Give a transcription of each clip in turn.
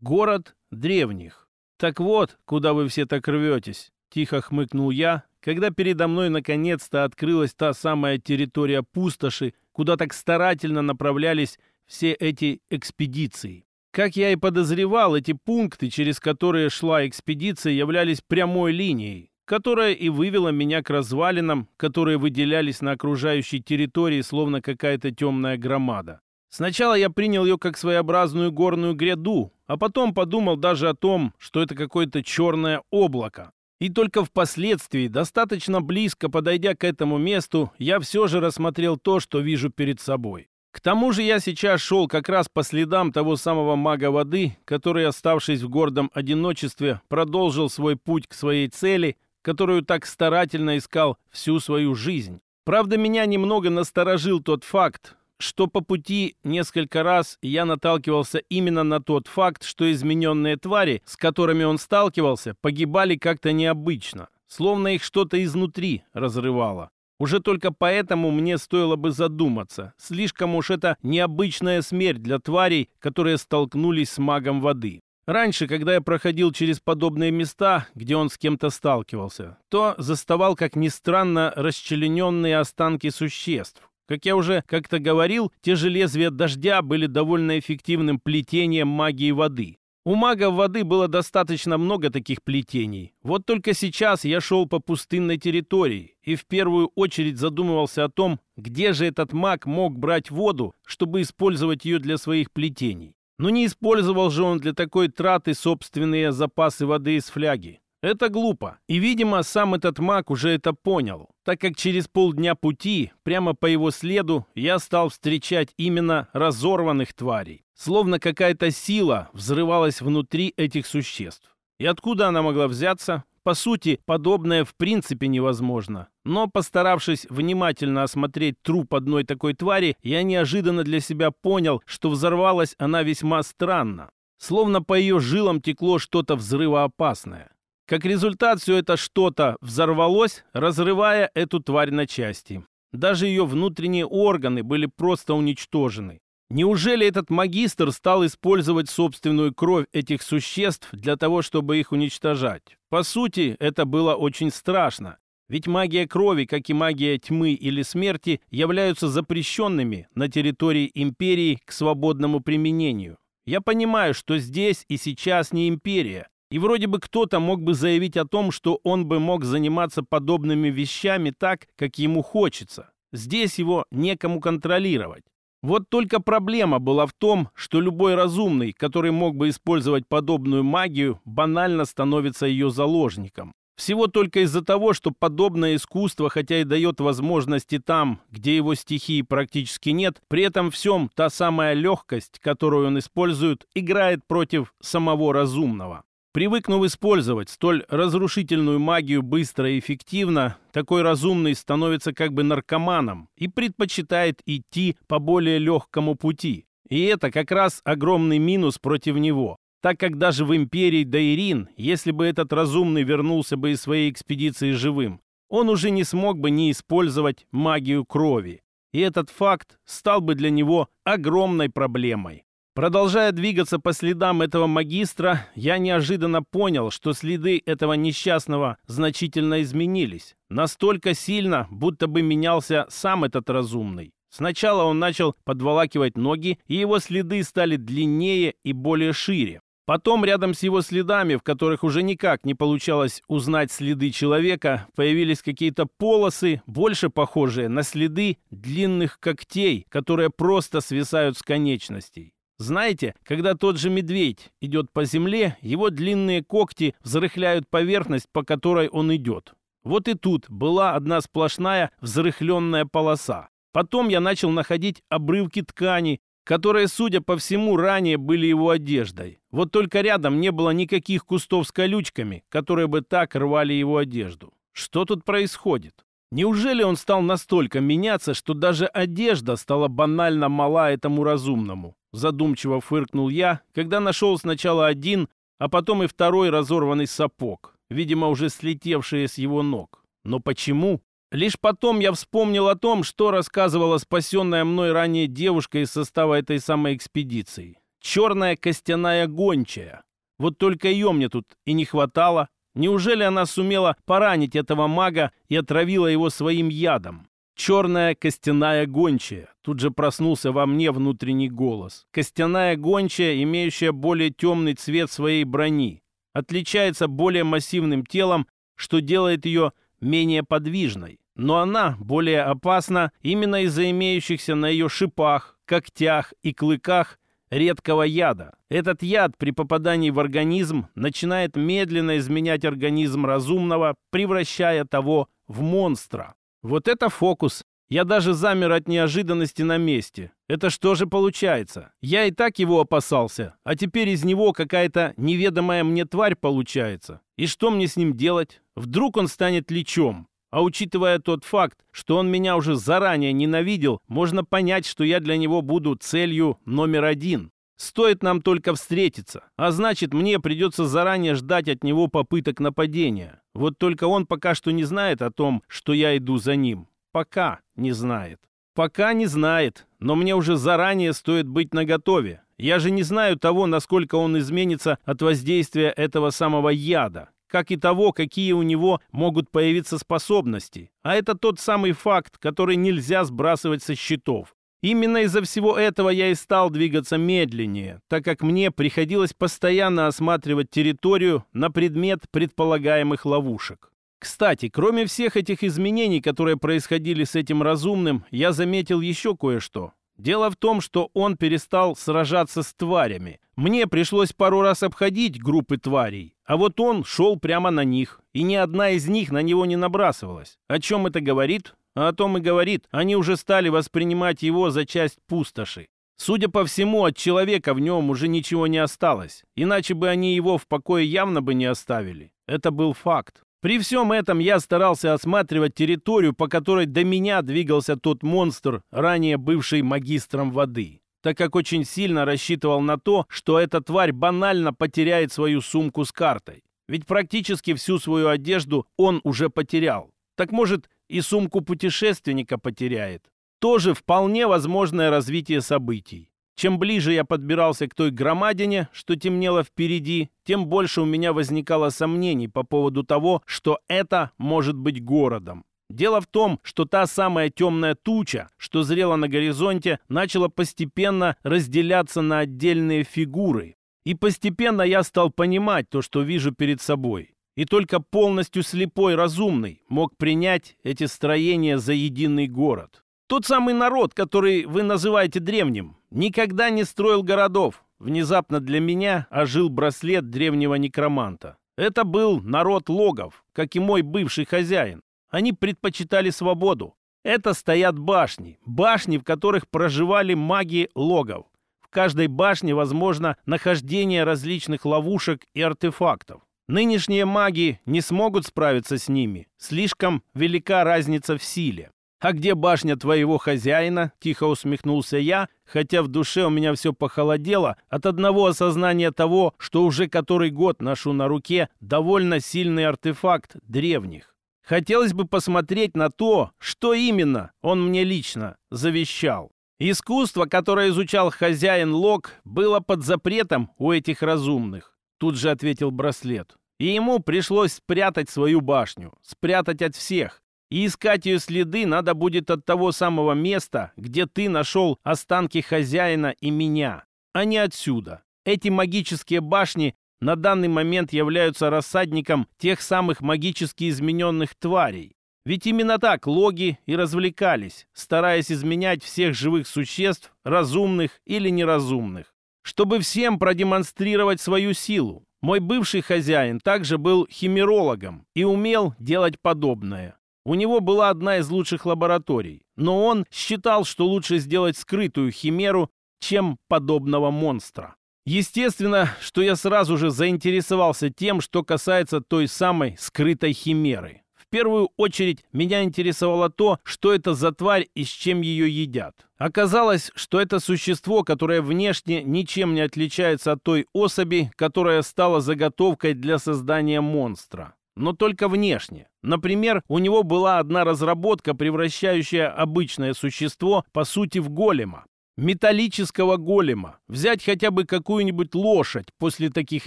Город древних. Так вот, куда вы все так рветесь, тихо хмыкнул я, когда передо мной наконец-то открылась та самая территория пустоши, куда так старательно направлялись все эти экспедиции. Как я и подозревал, эти пункты, через которые шла экспедиция, являлись прямой линией, которая и вывела меня к развалинам, которые выделялись на окружающей территории, словно какая-то темная громада. Сначала я принял ее как своеобразную горную гряду, а потом подумал даже о том, что это какое-то черное облако. И только впоследствии, достаточно близко подойдя к этому месту, я все же рассмотрел то, что вижу перед собой. К тому же я сейчас шел как раз по следам того самого мага воды, который, оставшись в гордом одиночестве, продолжил свой путь к своей цели, которую так старательно искал всю свою жизнь. Правда, меня немного насторожил тот факт, что по пути несколько раз я наталкивался именно на тот факт, что измененные твари, с которыми он сталкивался, погибали как-то необычно, словно их что-то изнутри разрывало. Уже только поэтому мне стоило бы задуматься. Слишком уж это необычная смерть для тварей, которые столкнулись с магом воды. Раньше, когда я проходил через подобные места, где он с кем-то сталкивался, то заставал, как ни странно, расчлененные останки существ. Как я уже как-то говорил, те же лезвия дождя были довольно эффективным плетением магии воды. У магов воды было достаточно много таких плетений. Вот только сейчас я шел по пустынной территории и в первую очередь задумывался о том, где же этот маг мог брать воду, чтобы использовать ее для своих плетений. Но не использовал же он для такой траты собственные запасы воды из фляги. Это глупо. И, видимо, сам этот маг уже это понял, так как через полдня пути, прямо по его следу, я стал встречать именно разорванных тварей. Словно какая-то сила взрывалась внутри этих существ. И откуда она могла взяться? По сути, подобное в принципе невозможно. Но, постаравшись внимательно осмотреть труп одной такой твари, я неожиданно для себя понял, что взорвалась она весьма странно. Словно по ее жилам текло что-то взрывоопасное. Как результат, все это что-то взорвалось, разрывая эту тварь на части. Даже ее внутренние органы были просто уничтожены. Неужели этот магистр стал использовать собственную кровь этих существ для того, чтобы их уничтожать? По сути, это было очень страшно. Ведь магия крови, как и магия тьмы или смерти, являются запрещенными на территории империи к свободному применению. Я понимаю, что здесь и сейчас не империя, и вроде бы кто-то мог бы заявить о том, что он бы мог заниматься подобными вещами так, как ему хочется. Здесь его некому контролировать. Вот только проблема была в том, что любой разумный, который мог бы использовать подобную магию, банально становится ее заложником. Всего только из-за того, что подобное искусство, хотя и дает возможности там, где его стихии практически нет, при этом всем та самая легкость, которую он использует, играет против самого разумного. Привыкнув использовать столь разрушительную магию быстро и эффективно, такой разумный становится как бы наркоманом и предпочитает идти по более легкому пути. И это как раз огромный минус против него, так как даже в империи Дайрин, если бы этот разумный вернулся бы из своей экспедиции живым, он уже не смог бы не использовать магию крови. И этот факт стал бы для него огромной проблемой. Продолжая двигаться по следам этого магистра, я неожиданно понял, что следы этого несчастного значительно изменились. Настолько сильно, будто бы менялся сам этот разумный. Сначала он начал подволакивать ноги, и его следы стали длиннее и более шире. Потом рядом с его следами, в которых уже никак не получалось узнать следы человека, появились какие-то полосы, больше похожие на следы длинных когтей, которые просто свисают с конечностей. Знаете, когда тот же медведь идет по земле, его длинные когти взрыхляют поверхность, по которой он идет. Вот и тут была одна сплошная взрыхленная полоса. Потом я начал находить обрывки ткани, которые, судя по всему, ранее были его одеждой. Вот только рядом не было никаких кустов с колючками, которые бы так рвали его одежду. Что тут происходит? Неужели он стал настолько меняться, что даже одежда стала банально мала этому разумному? Задумчиво фыркнул я, когда нашел сначала один, а потом и второй разорванный сапог, видимо, уже слетевшие с его ног. Но почему? Лишь потом я вспомнил о том, что рассказывала спасенная мной ранее девушка из состава этой самой экспедиции. черная костяная гончая. Вот только ее мне тут и не хватало. Неужели она сумела поранить этого мага и отравила его своим ядом? Черная костяная гончая. Тут же проснулся во мне внутренний голос. Костяная гончая, имеющая более темный цвет своей брони. Отличается более массивным телом, что делает ее менее подвижной. Но она более опасна именно из-за имеющихся на ее шипах, когтях и клыках редкого яда. Этот яд при попадании в организм начинает медленно изменять организм разумного, превращая того в монстра. Вот это фокус. Я даже замер от неожиданности на месте. Это что же получается? Я и так его опасался, а теперь из него какая-то неведомая мне тварь получается. И что мне с ним делать? Вдруг он станет лечом? А учитывая тот факт, что он меня уже заранее ненавидел, можно понять, что я для него буду целью номер один. Стоит нам только встретиться, а значит, мне придется заранее ждать от него попыток нападения. Вот только он пока что не знает о том, что я иду за ним. Пока не знает. Пока не знает, но мне уже заранее стоит быть наготове. Я же не знаю того, насколько он изменится от воздействия этого самого яда как и того, какие у него могут появиться способности. А это тот самый факт, который нельзя сбрасывать со счетов. Именно из-за всего этого я и стал двигаться медленнее, так как мне приходилось постоянно осматривать территорию на предмет предполагаемых ловушек. Кстати, кроме всех этих изменений, которые происходили с этим разумным, я заметил еще кое-что. Дело в том, что он перестал сражаться с тварями. Мне пришлось пару раз обходить группы тварей, а вот он шел прямо на них, и ни одна из них на него не набрасывалась. О чем это говорит? А о том и говорит, они уже стали воспринимать его за часть пустоши. Судя по всему, от человека в нем уже ничего не осталось, иначе бы они его в покое явно бы не оставили. Это был факт. При всем этом я старался осматривать территорию, по которой до меня двигался тот монстр, ранее бывший магистром воды, так как очень сильно рассчитывал на то, что эта тварь банально потеряет свою сумку с картой. Ведь практически всю свою одежду он уже потерял. Так может и сумку путешественника потеряет. Тоже вполне возможное развитие событий. Чем ближе я подбирался к той громадине, что темнело впереди, тем больше у меня возникало сомнений по поводу того, что это может быть городом. Дело в том, что та самая темная туча, что зрела на горизонте, начала постепенно разделяться на отдельные фигуры. И постепенно я стал понимать то, что вижу перед собой. И только полностью слепой разумный мог принять эти строения за единый город. Тот самый народ, который вы называете древним, никогда не строил городов. Внезапно для меня ожил браслет древнего некроманта. Это был народ логов, как и мой бывший хозяин. Они предпочитали свободу. Это стоят башни, башни, в которых проживали маги логов. В каждой башне возможно нахождение различных ловушек и артефактов. Нынешние маги не смогут справиться с ними. Слишком велика разница в силе. «А где башня твоего хозяина?» — тихо усмехнулся я, хотя в душе у меня все похолодело от одного осознания того, что уже который год ношу на руке довольно сильный артефакт древних. Хотелось бы посмотреть на то, что именно он мне лично завещал. Искусство, которое изучал хозяин Лок, было под запретом у этих разумных. Тут же ответил браслет. И ему пришлось спрятать свою башню, спрятать от всех, и искать ее следы надо будет от того самого места, где ты нашел останки хозяина и меня, а не отсюда. Эти магические башни на данный момент являются рассадником тех самых магически измененных тварей. Ведь именно так логи и развлекались, стараясь изменять всех живых существ, разумных или неразумных, чтобы всем продемонстрировать свою силу. Мой бывший хозяин также был химерологом и умел делать подобное. У него была одна из лучших лабораторий, но он считал, что лучше сделать скрытую химеру, чем подобного монстра. Естественно, что я сразу же заинтересовался тем, что касается той самой скрытой химеры. Первую очередь меня интересовало то, что это за тварь и с чем ее едят. Оказалось, что это существо, которое внешне ничем не отличается от той особи, которая стала заготовкой для создания монстра но только внешне. Например, у него была одна разработка, превращающая обычное существо, по сути, в голема. Металлического голема, взять хотя бы какую-нибудь лошадь после таких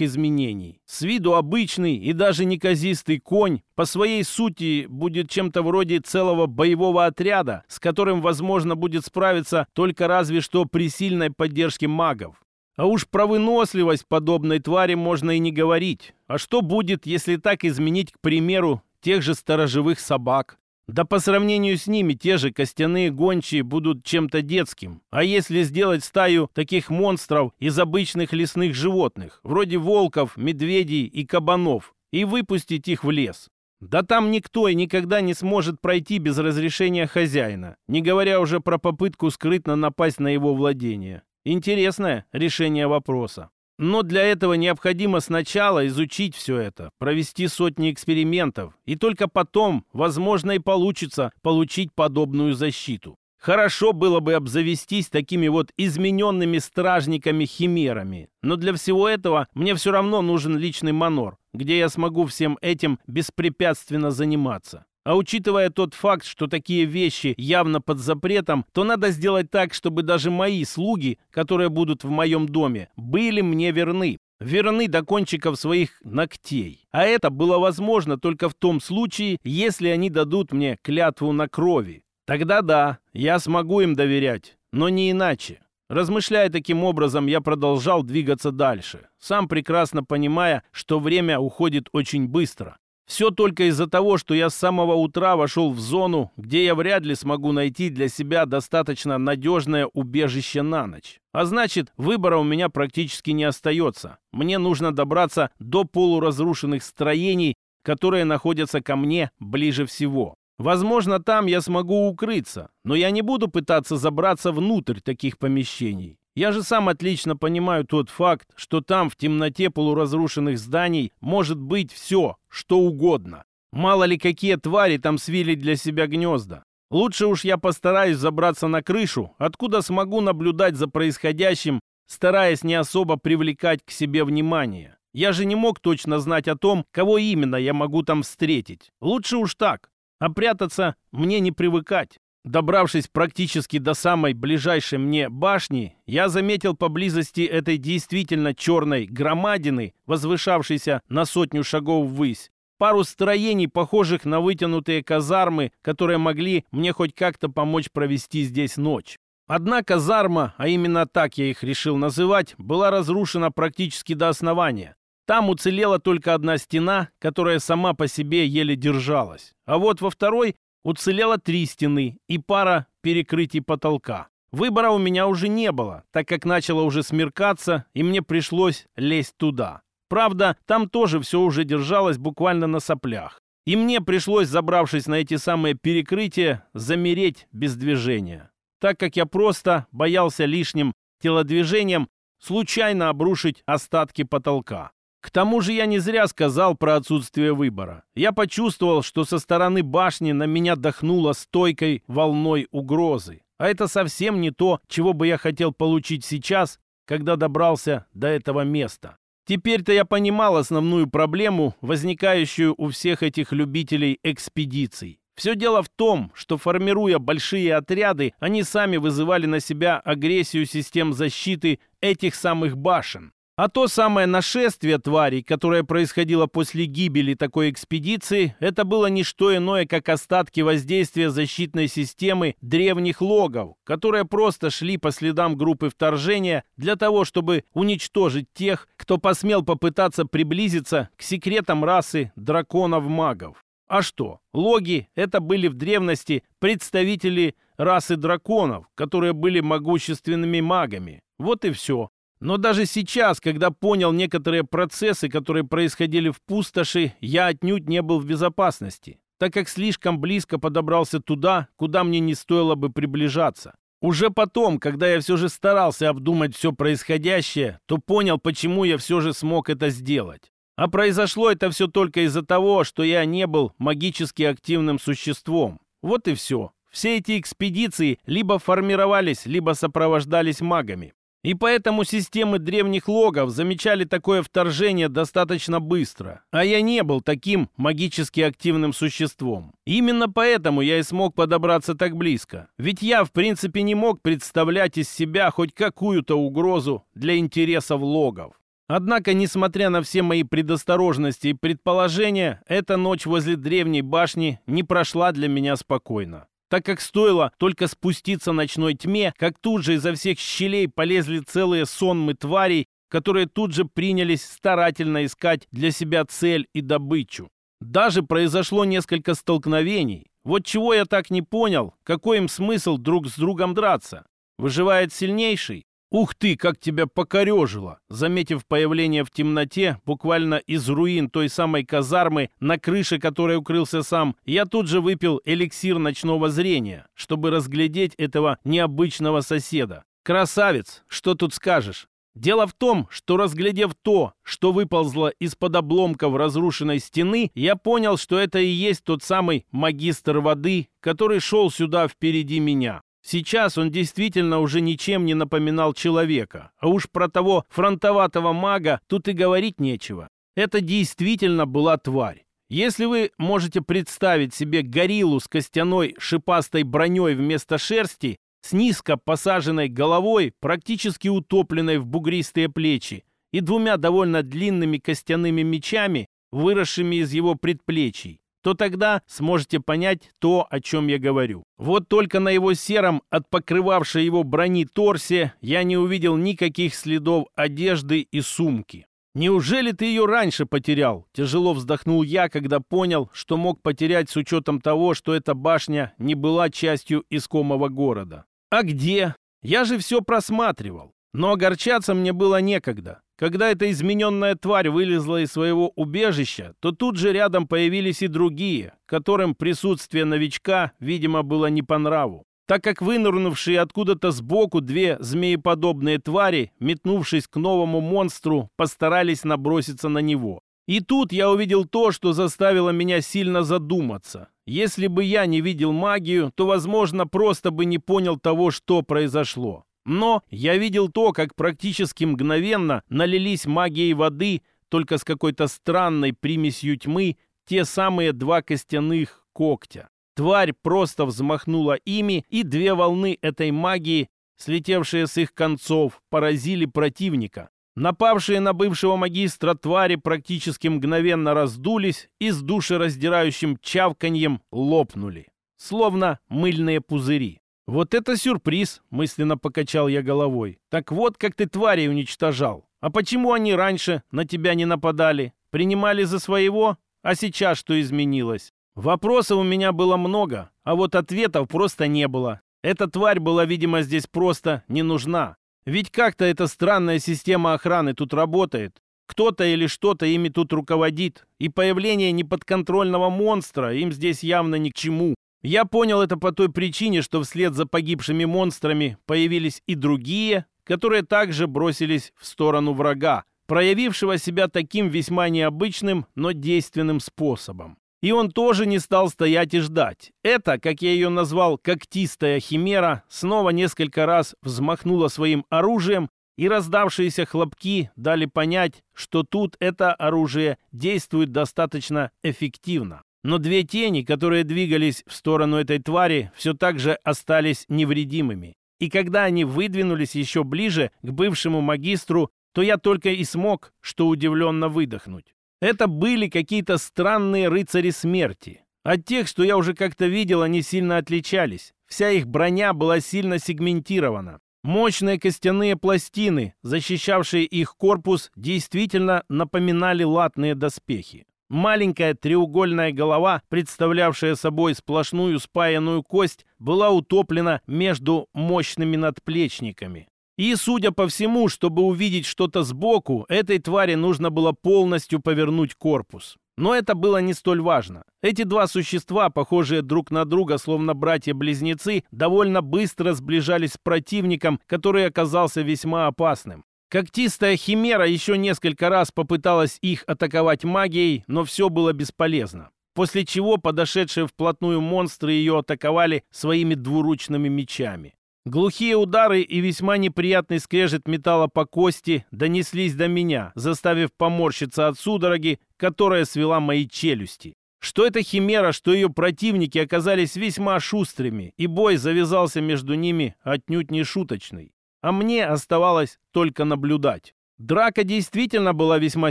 изменений. С виду обычный и даже неказистый конь по своей сути будет чем-то вроде целого боевого отряда, с которым возможно будет справиться только разве что при сильной поддержке магов. А уж про выносливость подобной твари можно и не говорить. А что будет, если так изменить, к примеру, тех же сторожевых собак? Да по сравнению с ними те же костяные гончие будут чем-то детским. А если сделать стаю таких монстров из обычных лесных животных, вроде волков, медведей и кабанов, и выпустить их в лес? Да там никто и никогда не сможет пройти без разрешения хозяина, не говоря уже про попытку скрытно напасть на его владение. Интересное решение вопроса. Но для этого необходимо сначала изучить все это, провести сотни экспериментов, и только потом, возможно, и получится получить подобную защиту. Хорошо было бы обзавестись такими вот измененными стражниками-химерами, но для всего этого мне все равно нужен личный манор, где я смогу всем этим беспрепятственно заниматься. А учитывая тот факт, что такие вещи явно под запретом, то надо сделать так, чтобы даже мои слуги, которые будут в моем доме, были мне верны. Верны до кончиков своих ногтей. А это было возможно только в том случае, если они дадут мне клятву на крови. Тогда да, я смогу им доверять, но не иначе. Размышляя таким образом, я продолжал двигаться дальше, сам прекрасно понимая, что время уходит очень быстро. Все только из-за того, что я с самого утра вошел в зону, где я вряд ли смогу найти для себя достаточно надежное убежище на ночь. А значит, выбора у меня практически не остается. Мне нужно добраться до полуразрушенных строений, которые находятся ко мне ближе всего. Возможно, там я смогу укрыться, но я не буду пытаться забраться внутрь таких помещений. Я же сам отлично понимаю тот факт, что там в темноте полуразрушенных зданий может быть все, что угодно. Мало ли какие твари там свили для себя гнезда. Лучше уж я постараюсь забраться на крышу, откуда смогу наблюдать за происходящим, стараясь не особо привлекать к себе внимание. Я же не мог точно знать о том, кого именно я могу там встретить. Лучше уж так. А прятаться мне не привыкать. Добравшись практически до самой ближайшей мне башни, я заметил поблизости этой действительно черной громадины, возвышавшейся на сотню шагов ввысь, пару строений, похожих на вытянутые казармы, которые могли мне хоть как-то помочь провести здесь ночь. Одна казарма, а именно так я их решил называть, была разрушена практически до основания. Там уцелела только одна стена, которая сама по себе еле держалась. А вот во второй Уцелело три стены и пара перекрытий потолка. Выбора у меня уже не было, так как начало уже смеркаться, и мне пришлось лезть туда. Правда, там тоже все уже держалось буквально на соплях. И мне пришлось, забравшись на эти самые перекрытия, замереть без движения, так как я просто боялся лишним телодвижением случайно обрушить остатки потолка. К тому же я не зря сказал про отсутствие выбора. Я почувствовал, что со стороны башни на меня дохнуло стойкой волной угрозы. А это совсем не то, чего бы я хотел получить сейчас, когда добрался до этого места. Теперь-то я понимал основную проблему, возникающую у всех этих любителей экспедиций. Все дело в том, что формируя большие отряды, они сами вызывали на себя агрессию систем защиты этих самых башен. А то самое нашествие тварей, которое происходило после гибели такой экспедиции, это было не что иное, как остатки воздействия защитной системы древних логов, которые просто шли по следам группы вторжения для того, чтобы уничтожить тех, кто посмел попытаться приблизиться к секретам расы драконов-магов. А что? Логи — это были в древности представители расы драконов, которые были могущественными магами. Вот и все. Но даже сейчас, когда понял некоторые процессы, которые происходили в пустоши, я отнюдь не был в безопасности, так как слишком близко подобрался туда, куда мне не стоило бы приближаться. Уже потом, когда я все же старался обдумать все происходящее, то понял, почему я все же смог это сделать. А произошло это все только из-за того, что я не был магически активным существом. Вот и все. Все эти экспедиции либо формировались, либо сопровождались магами. И поэтому системы древних логов замечали такое вторжение достаточно быстро. А я не был таким магически активным существом. Именно поэтому я и смог подобраться так близко. Ведь я, в принципе, не мог представлять из себя хоть какую-то угрозу для интересов логов. Однако, несмотря на все мои предосторожности и предположения, эта ночь возле древней башни не прошла для меня спокойно так как стоило только спуститься ночной тьме, как тут же изо всех щелей полезли целые сонмы тварей, которые тут же принялись старательно искать для себя цель и добычу. Даже произошло несколько столкновений. Вот чего я так не понял, какой им смысл друг с другом драться? Выживает сильнейший? «Ух ты, как тебя покорежило!» Заметив появление в темноте, буквально из руин той самой казармы, на крыше которой укрылся сам, я тут же выпил эликсир ночного зрения, чтобы разглядеть этого необычного соседа. «Красавец! Что тут скажешь?» Дело в том, что разглядев то, что выползло из-под обломков разрушенной стены, я понял, что это и есть тот самый магистр воды, который шел сюда впереди меня. Сейчас он действительно уже ничем не напоминал человека, а уж про того фронтоватого мага тут и говорить нечего. Это действительно была тварь. Если вы можете представить себе гориллу с костяной шипастой броней вместо шерсти, с низко посаженной головой, практически утопленной в бугристые плечи, и двумя довольно длинными костяными мечами, выросшими из его предплечий, то тогда сможете понять то, о чем я говорю. Вот только на его сером, от покрывавшей его брони торсе, я не увидел никаких следов одежды и сумки. «Неужели ты ее раньше потерял?» Тяжело вздохнул я, когда понял, что мог потерять с учетом того, что эта башня не была частью искомого города. «А где? Я же все просматривал. Но огорчаться мне было некогда. Когда эта измененная тварь вылезла из своего убежища, то тут же рядом появились и другие, которым присутствие новичка, видимо, было не по нраву. Так как вынырнувшие откуда-то сбоку две змееподобные твари, метнувшись к новому монстру, постарались наброситься на него. И тут я увидел то, что заставило меня сильно задуматься. Если бы я не видел магию, то, возможно, просто бы не понял того, что произошло. Но я видел то, как практически мгновенно налились магией воды, только с какой-то странной примесью тьмы, те самые два костяных когтя. Тварь просто взмахнула ими, и две волны этой магии, слетевшие с их концов, поразили противника. Напавшие на бывшего магистра твари практически мгновенно раздулись и с душераздирающим чавканьем лопнули, словно мыльные пузыри. «Вот это сюрприз!» — мысленно покачал я головой. «Так вот, как ты тварей уничтожал. А почему они раньше на тебя не нападали? Принимали за своего? А сейчас что изменилось?» Вопросов у меня было много, а вот ответов просто не было. Эта тварь была, видимо, здесь просто не нужна. Ведь как-то эта странная система охраны тут работает. Кто-то или что-то ими тут руководит. И появление неподконтрольного монстра им здесь явно ни к чему. Я понял это по той причине, что вслед за погибшими монстрами появились и другие, которые также бросились в сторону врага, проявившего себя таким весьма необычным, но действенным способом. И он тоже не стал стоять и ждать. Это, как я ее назвал, когтистая химера, снова несколько раз взмахнула своим оружием, и раздавшиеся хлопки дали понять, что тут это оружие действует достаточно эффективно. Но две тени, которые двигались в сторону этой твари, все так же остались невредимыми. И когда они выдвинулись еще ближе к бывшему магистру, то я только и смог, что удивленно выдохнуть. Это были какие-то странные рыцари смерти. От тех, что я уже как-то видел, они сильно отличались. Вся их броня была сильно сегментирована. Мощные костяные пластины, защищавшие их корпус, действительно напоминали латные доспехи. Маленькая треугольная голова, представлявшая собой сплошную спаянную кость, была утоплена между мощными надплечниками. И, судя по всему, чтобы увидеть что-то сбоку, этой твари нужно было полностью повернуть корпус. Но это было не столь важно. Эти два существа, похожие друг на друга, словно братья-близнецы, довольно быстро сближались с противником, который оказался весьма опасным. Когтистая химера еще несколько раз попыталась их атаковать магией, но все было бесполезно. После чего подошедшие вплотную монстры ее атаковали своими двуручными мечами. Глухие удары и весьма неприятный скрежет металла по кости донеслись до меня, заставив поморщиться от судороги, которая свела мои челюсти. Что эта химера, что ее противники оказались весьма шустрыми, и бой завязался между ними отнюдь не шуточный. А мне оставалось только наблюдать. Драка действительно была весьма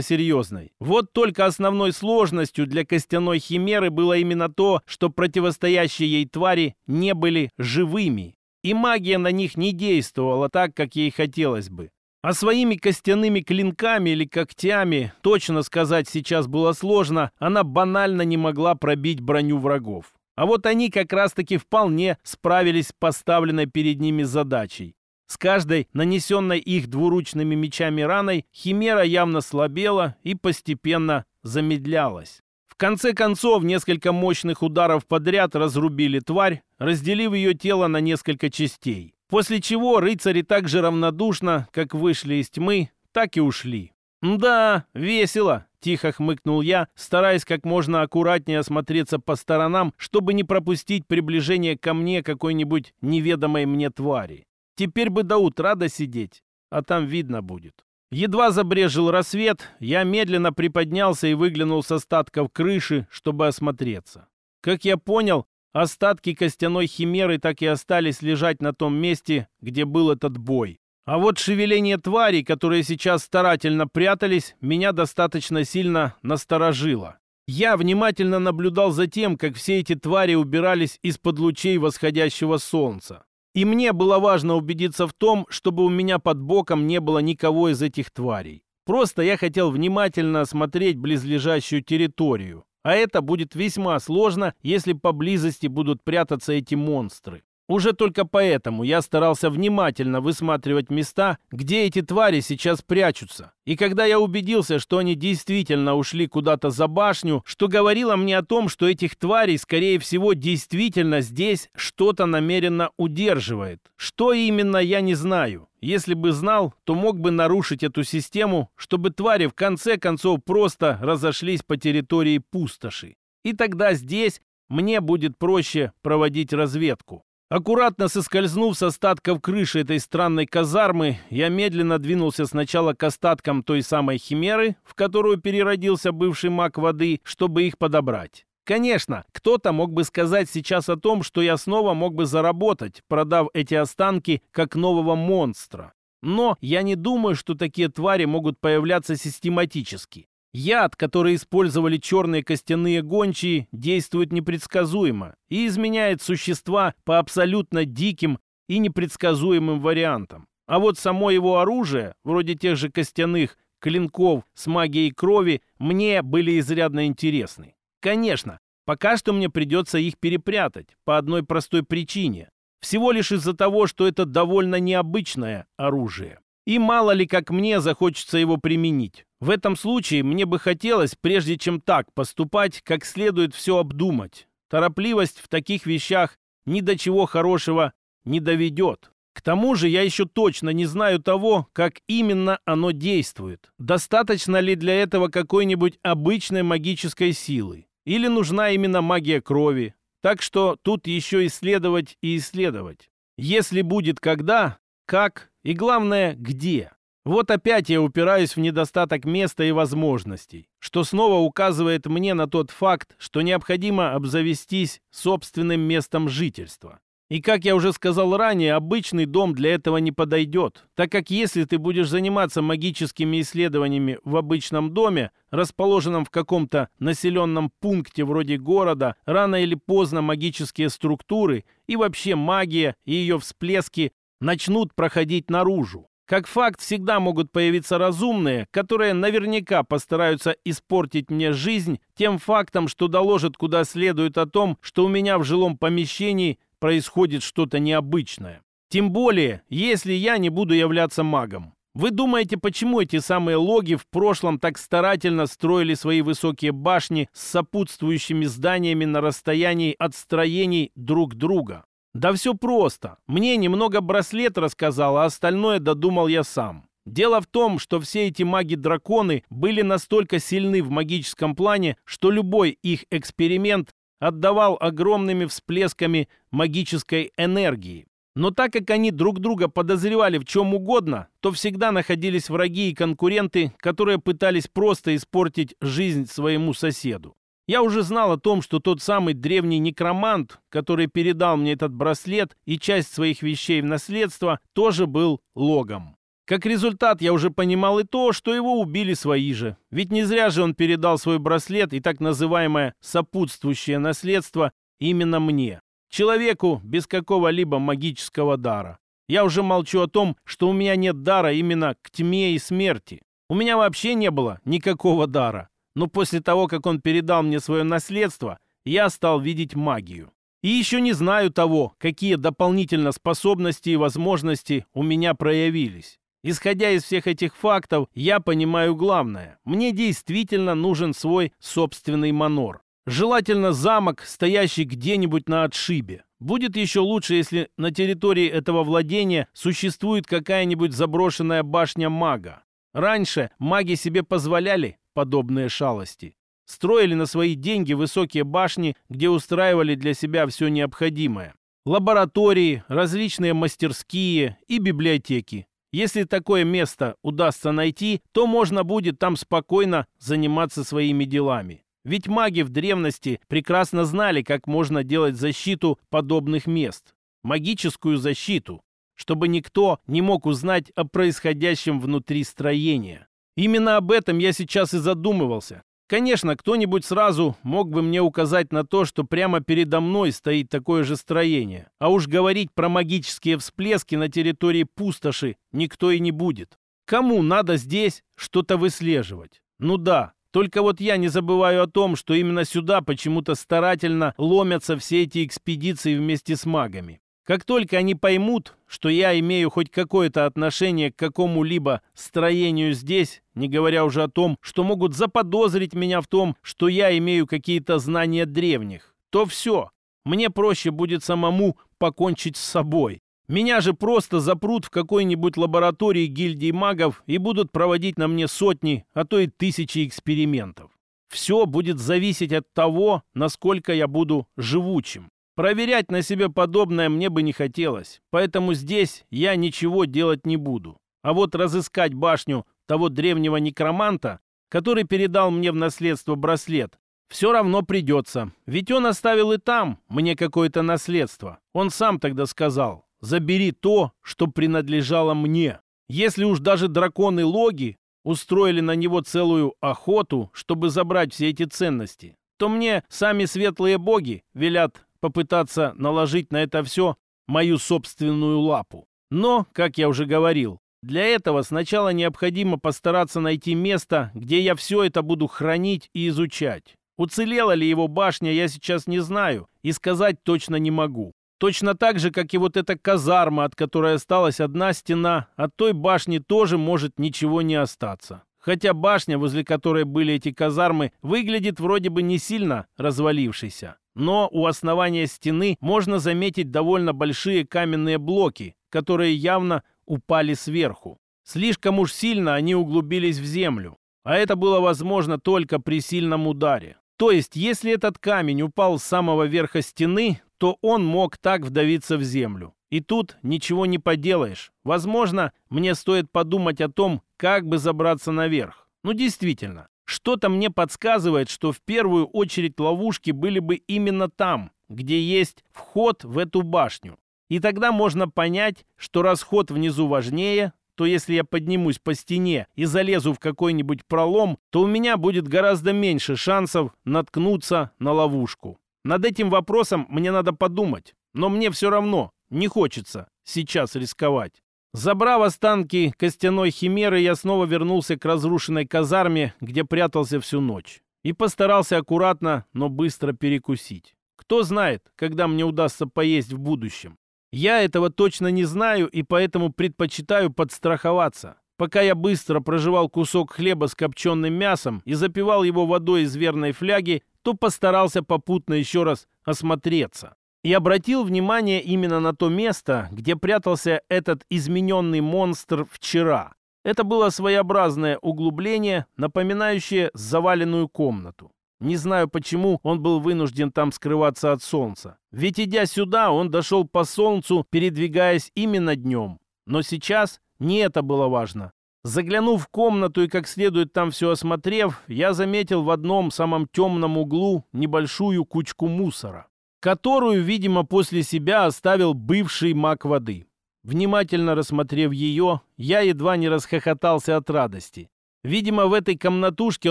серьезной. Вот только основной сложностью для костяной химеры было именно то, что противостоящие ей твари не были живыми и магия на них не действовала так, как ей хотелось бы. А своими костяными клинками или когтями, точно сказать сейчас было сложно, она банально не могла пробить броню врагов. А вот они как раз-таки вполне справились с поставленной перед ними задачей. С каждой нанесенной их двуручными мечами раной Химера явно слабела и постепенно замедлялась. В конце концов, несколько мощных ударов подряд разрубили тварь, разделив ее тело на несколько частей. После чего рыцари так же равнодушно, как вышли из тьмы, так и ушли. «Да, весело», — тихо хмыкнул я, стараясь как можно аккуратнее осмотреться по сторонам, чтобы не пропустить приближение ко мне какой-нибудь неведомой мне твари. Теперь бы до утра досидеть, а там видно будет. Едва забрежил рассвет, я медленно приподнялся и выглянул с остатков крыши, чтобы осмотреться. Как я понял, остатки костяной химеры так и остались лежать на том месте, где был этот бой. А вот шевеление тварей, которые сейчас старательно прятались, меня достаточно сильно насторожило. Я внимательно наблюдал за тем, как все эти твари убирались из-под лучей восходящего солнца. И мне было важно убедиться в том, чтобы у меня под боком не было никого из этих тварей. Просто я хотел внимательно осмотреть близлежащую территорию. А это будет весьма сложно, если поблизости будут прятаться эти монстры. Уже только поэтому я старался внимательно высматривать места, где эти твари сейчас прячутся. И когда я убедился, что они действительно ушли куда-то за башню, что говорило мне о том, что этих тварей, скорее всего, действительно здесь что-то намеренно удерживает. Что именно, я не знаю. Если бы знал, то мог бы нарушить эту систему, чтобы твари в конце концов просто разошлись по территории пустоши. И тогда здесь мне будет проще проводить разведку. Аккуратно соскользнув с остатков крыши этой странной казармы, я медленно двинулся сначала к остаткам той самой химеры, в которую переродился бывший маг воды, чтобы их подобрать. Конечно, кто-то мог бы сказать сейчас о том, что я снова мог бы заработать, продав эти останки как нового монстра. Но я не думаю, что такие твари могут появляться систематически. Яд, который использовали черные костяные гончие, действует непредсказуемо и изменяет существа по абсолютно диким и непредсказуемым вариантам. А вот само его оружие, вроде тех же костяных клинков с магией крови, мне были изрядно интересны. Конечно, пока что мне придется их перепрятать по одной простой причине. Всего лишь из-за того, что это довольно необычное оружие. И мало ли как мне захочется его применить. В этом случае мне бы хотелось, прежде чем так поступать, как следует все обдумать. Торопливость в таких вещах ни до чего хорошего не доведет. К тому же я еще точно не знаю того, как именно оно действует. Достаточно ли для этого какой-нибудь обычной магической силы? Или нужна именно магия крови? Так что тут еще исследовать и исследовать. Если будет когда, как и главное, где. Вот опять я упираюсь в недостаток места и возможностей, что снова указывает мне на тот факт, что необходимо обзавестись собственным местом жительства. И как я уже сказал ранее, обычный дом для этого не подойдет, так как если ты будешь заниматься магическими исследованиями в обычном доме, расположенном в каком-то населенном пункте вроде города, рано или поздно магические структуры и вообще магия и ее всплески начнут проходить наружу. Как факт, всегда могут появиться разумные, которые наверняка постараются испортить мне жизнь тем фактом, что доложат куда следует о том, что у меня в жилом помещении происходит что-то необычное. Тем более, если я не буду являться магом. Вы думаете, почему эти самые логи в прошлом так старательно строили свои высокие башни с сопутствующими зданиями на расстоянии от строений друг друга? Да все просто. Мне немного браслет рассказал, а остальное додумал я сам. Дело в том, что все эти маги-драконы были настолько сильны в магическом плане, что любой их эксперимент отдавал огромными всплесками магической энергии. Но так как они друг друга подозревали в чем угодно, то всегда находились враги и конкуренты, которые пытались просто испортить жизнь своему соседу. Я уже знал о том, что тот самый древний некромант, который передал мне этот браслет и часть своих вещей в наследство, тоже был логом. Как результат, я уже понимал и то, что его убили свои же. Ведь не зря же он передал свой браслет и так называемое «сопутствующее наследство» именно мне. Человеку без какого-либо магического дара. Я уже молчу о том, что у меня нет дара именно к тьме и смерти. У меня вообще не было никакого дара. Но после того, как он передал мне свое наследство, я стал видеть магию. И еще не знаю того, какие дополнительно способности и возможности у меня проявились. Исходя из всех этих фактов, я понимаю главное. Мне действительно нужен свой собственный манор. Желательно замок, стоящий где-нибудь на отшибе. Будет еще лучше, если на территории этого владения существует какая-нибудь заброшенная башня мага. Раньше маги себе позволяли подобные шалости. Строили на свои деньги высокие башни, где устраивали для себя все необходимое. Лаборатории, различные мастерские и библиотеки. Если такое место удастся найти, то можно будет там спокойно заниматься своими делами. Ведь маги в древности прекрасно знали, как можно делать защиту подобных мест. Магическую защиту, чтобы никто не мог узнать о происходящем внутри строения. Именно об этом я сейчас и задумывался, Конечно, кто-нибудь сразу мог бы мне указать на то, что прямо передо мной стоит такое же строение. А уж говорить про магические всплески на территории пустоши никто и не будет. Кому надо здесь что-то выслеживать? Ну да, только вот я не забываю о том, что именно сюда почему-то старательно ломятся все эти экспедиции вместе с магами. Как только они поймут, что я имею хоть какое-то отношение к какому-либо строению здесь, не говоря уже о том, что могут заподозрить меня в том, что я имею какие-то знания древних, то все. Мне проще будет самому покончить с собой. Меня же просто запрут в какой-нибудь лаборатории гильдии магов и будут проводить на мне сотни, а то и тысячи экспериментов. Все будет зависеть от того, насколько я буду живучим. Проверять на себе подобное мне бы не хотелось, поэтому здесь я ничего делать не буду. А вот разыскать башню того древнего некроманта, который передал мне в наследство браслет, все равно придется. Ведь он оставил и там мне какое-то наследство. Он сам тогда сказал, забери то, что принадлежало мне. Если уж даже драконы Логи устроили на него целую охоту, чтобы забрать все эти ценности, то мне сами светлые боги велят попытаться наложить на это все мою собственную лапу. Но, как я уже говорил, для этого сначала необходимо постараться найти место, где я все это буду хранить и изучать. Уцелела ли его башня, я сейчас не знаю и сказать точно не могу. Точно так же, как и вот эта казарма, от которой осталась одна стена, от той башни тоже может ничего не остаться. Хотя башня, возле которой были эти казармы, выглядит вроде бы не сильно развалившейся. Но у основания стены можно заметить довольно большие каменные блоки, которые явно упали сверху. Слишком уж сильно они углубились в землю. А это было возможно только при сильном ударе. То есть, если этот камень упал с самого верха стены, то он мог так вдавиться в землю. И тут ничего не поделаешь. Возможно, мне стоит подумать о том, как бы забраться наверх. Ну, действительно, что-то мне подсказывает, что в первую очередь ловушки были бы именно там, где есть вход в эту башню. И тогда можно понять, что расход внизу важнее, то если я поднимусь по стене и залезу в какой-нибудь пролом, то у меня будет гораздо меньше шансов наткнуться на ловушку. Над этим вопросом мне надо подумать, но мне все равно не хочется сейчас рисковать. Забрав останки костяной химеры, я снова вернулся к разрушенной казарме, где прятался всю ночь. И постарался аккуратно, но быстро перекусить. Кто знает, когда мне удастся поесть в будущем. Я этого точно не знаю и поэтому предпочитаю подстраховаться. Пока я быстро проживал кусок хлеба с копченым мясом и запивал его водой из верной фляги, то постарался попутно еще раз осмотреться и обратил внимание именно на то место, где прятался этот измененный монстр вчера. Это было своеобразное углубление, напоминающее заваленную комнату. Не знаю, почему он был вынужден там скрываться от солнца. Ведь идя сюда, он дошел по солнцу, передвигаясь именно днем. Но сейчас не это было важно. Заглянув в комнату и как следует там все осмотрев, я заметил в одном самом темном углу небольшую кучку мусора, которую, видимо, после себя оставил бывший маг воды. Внимательно рассмотрев ее, я едва не расхохотался от радости. Видимо, в этой комнатушке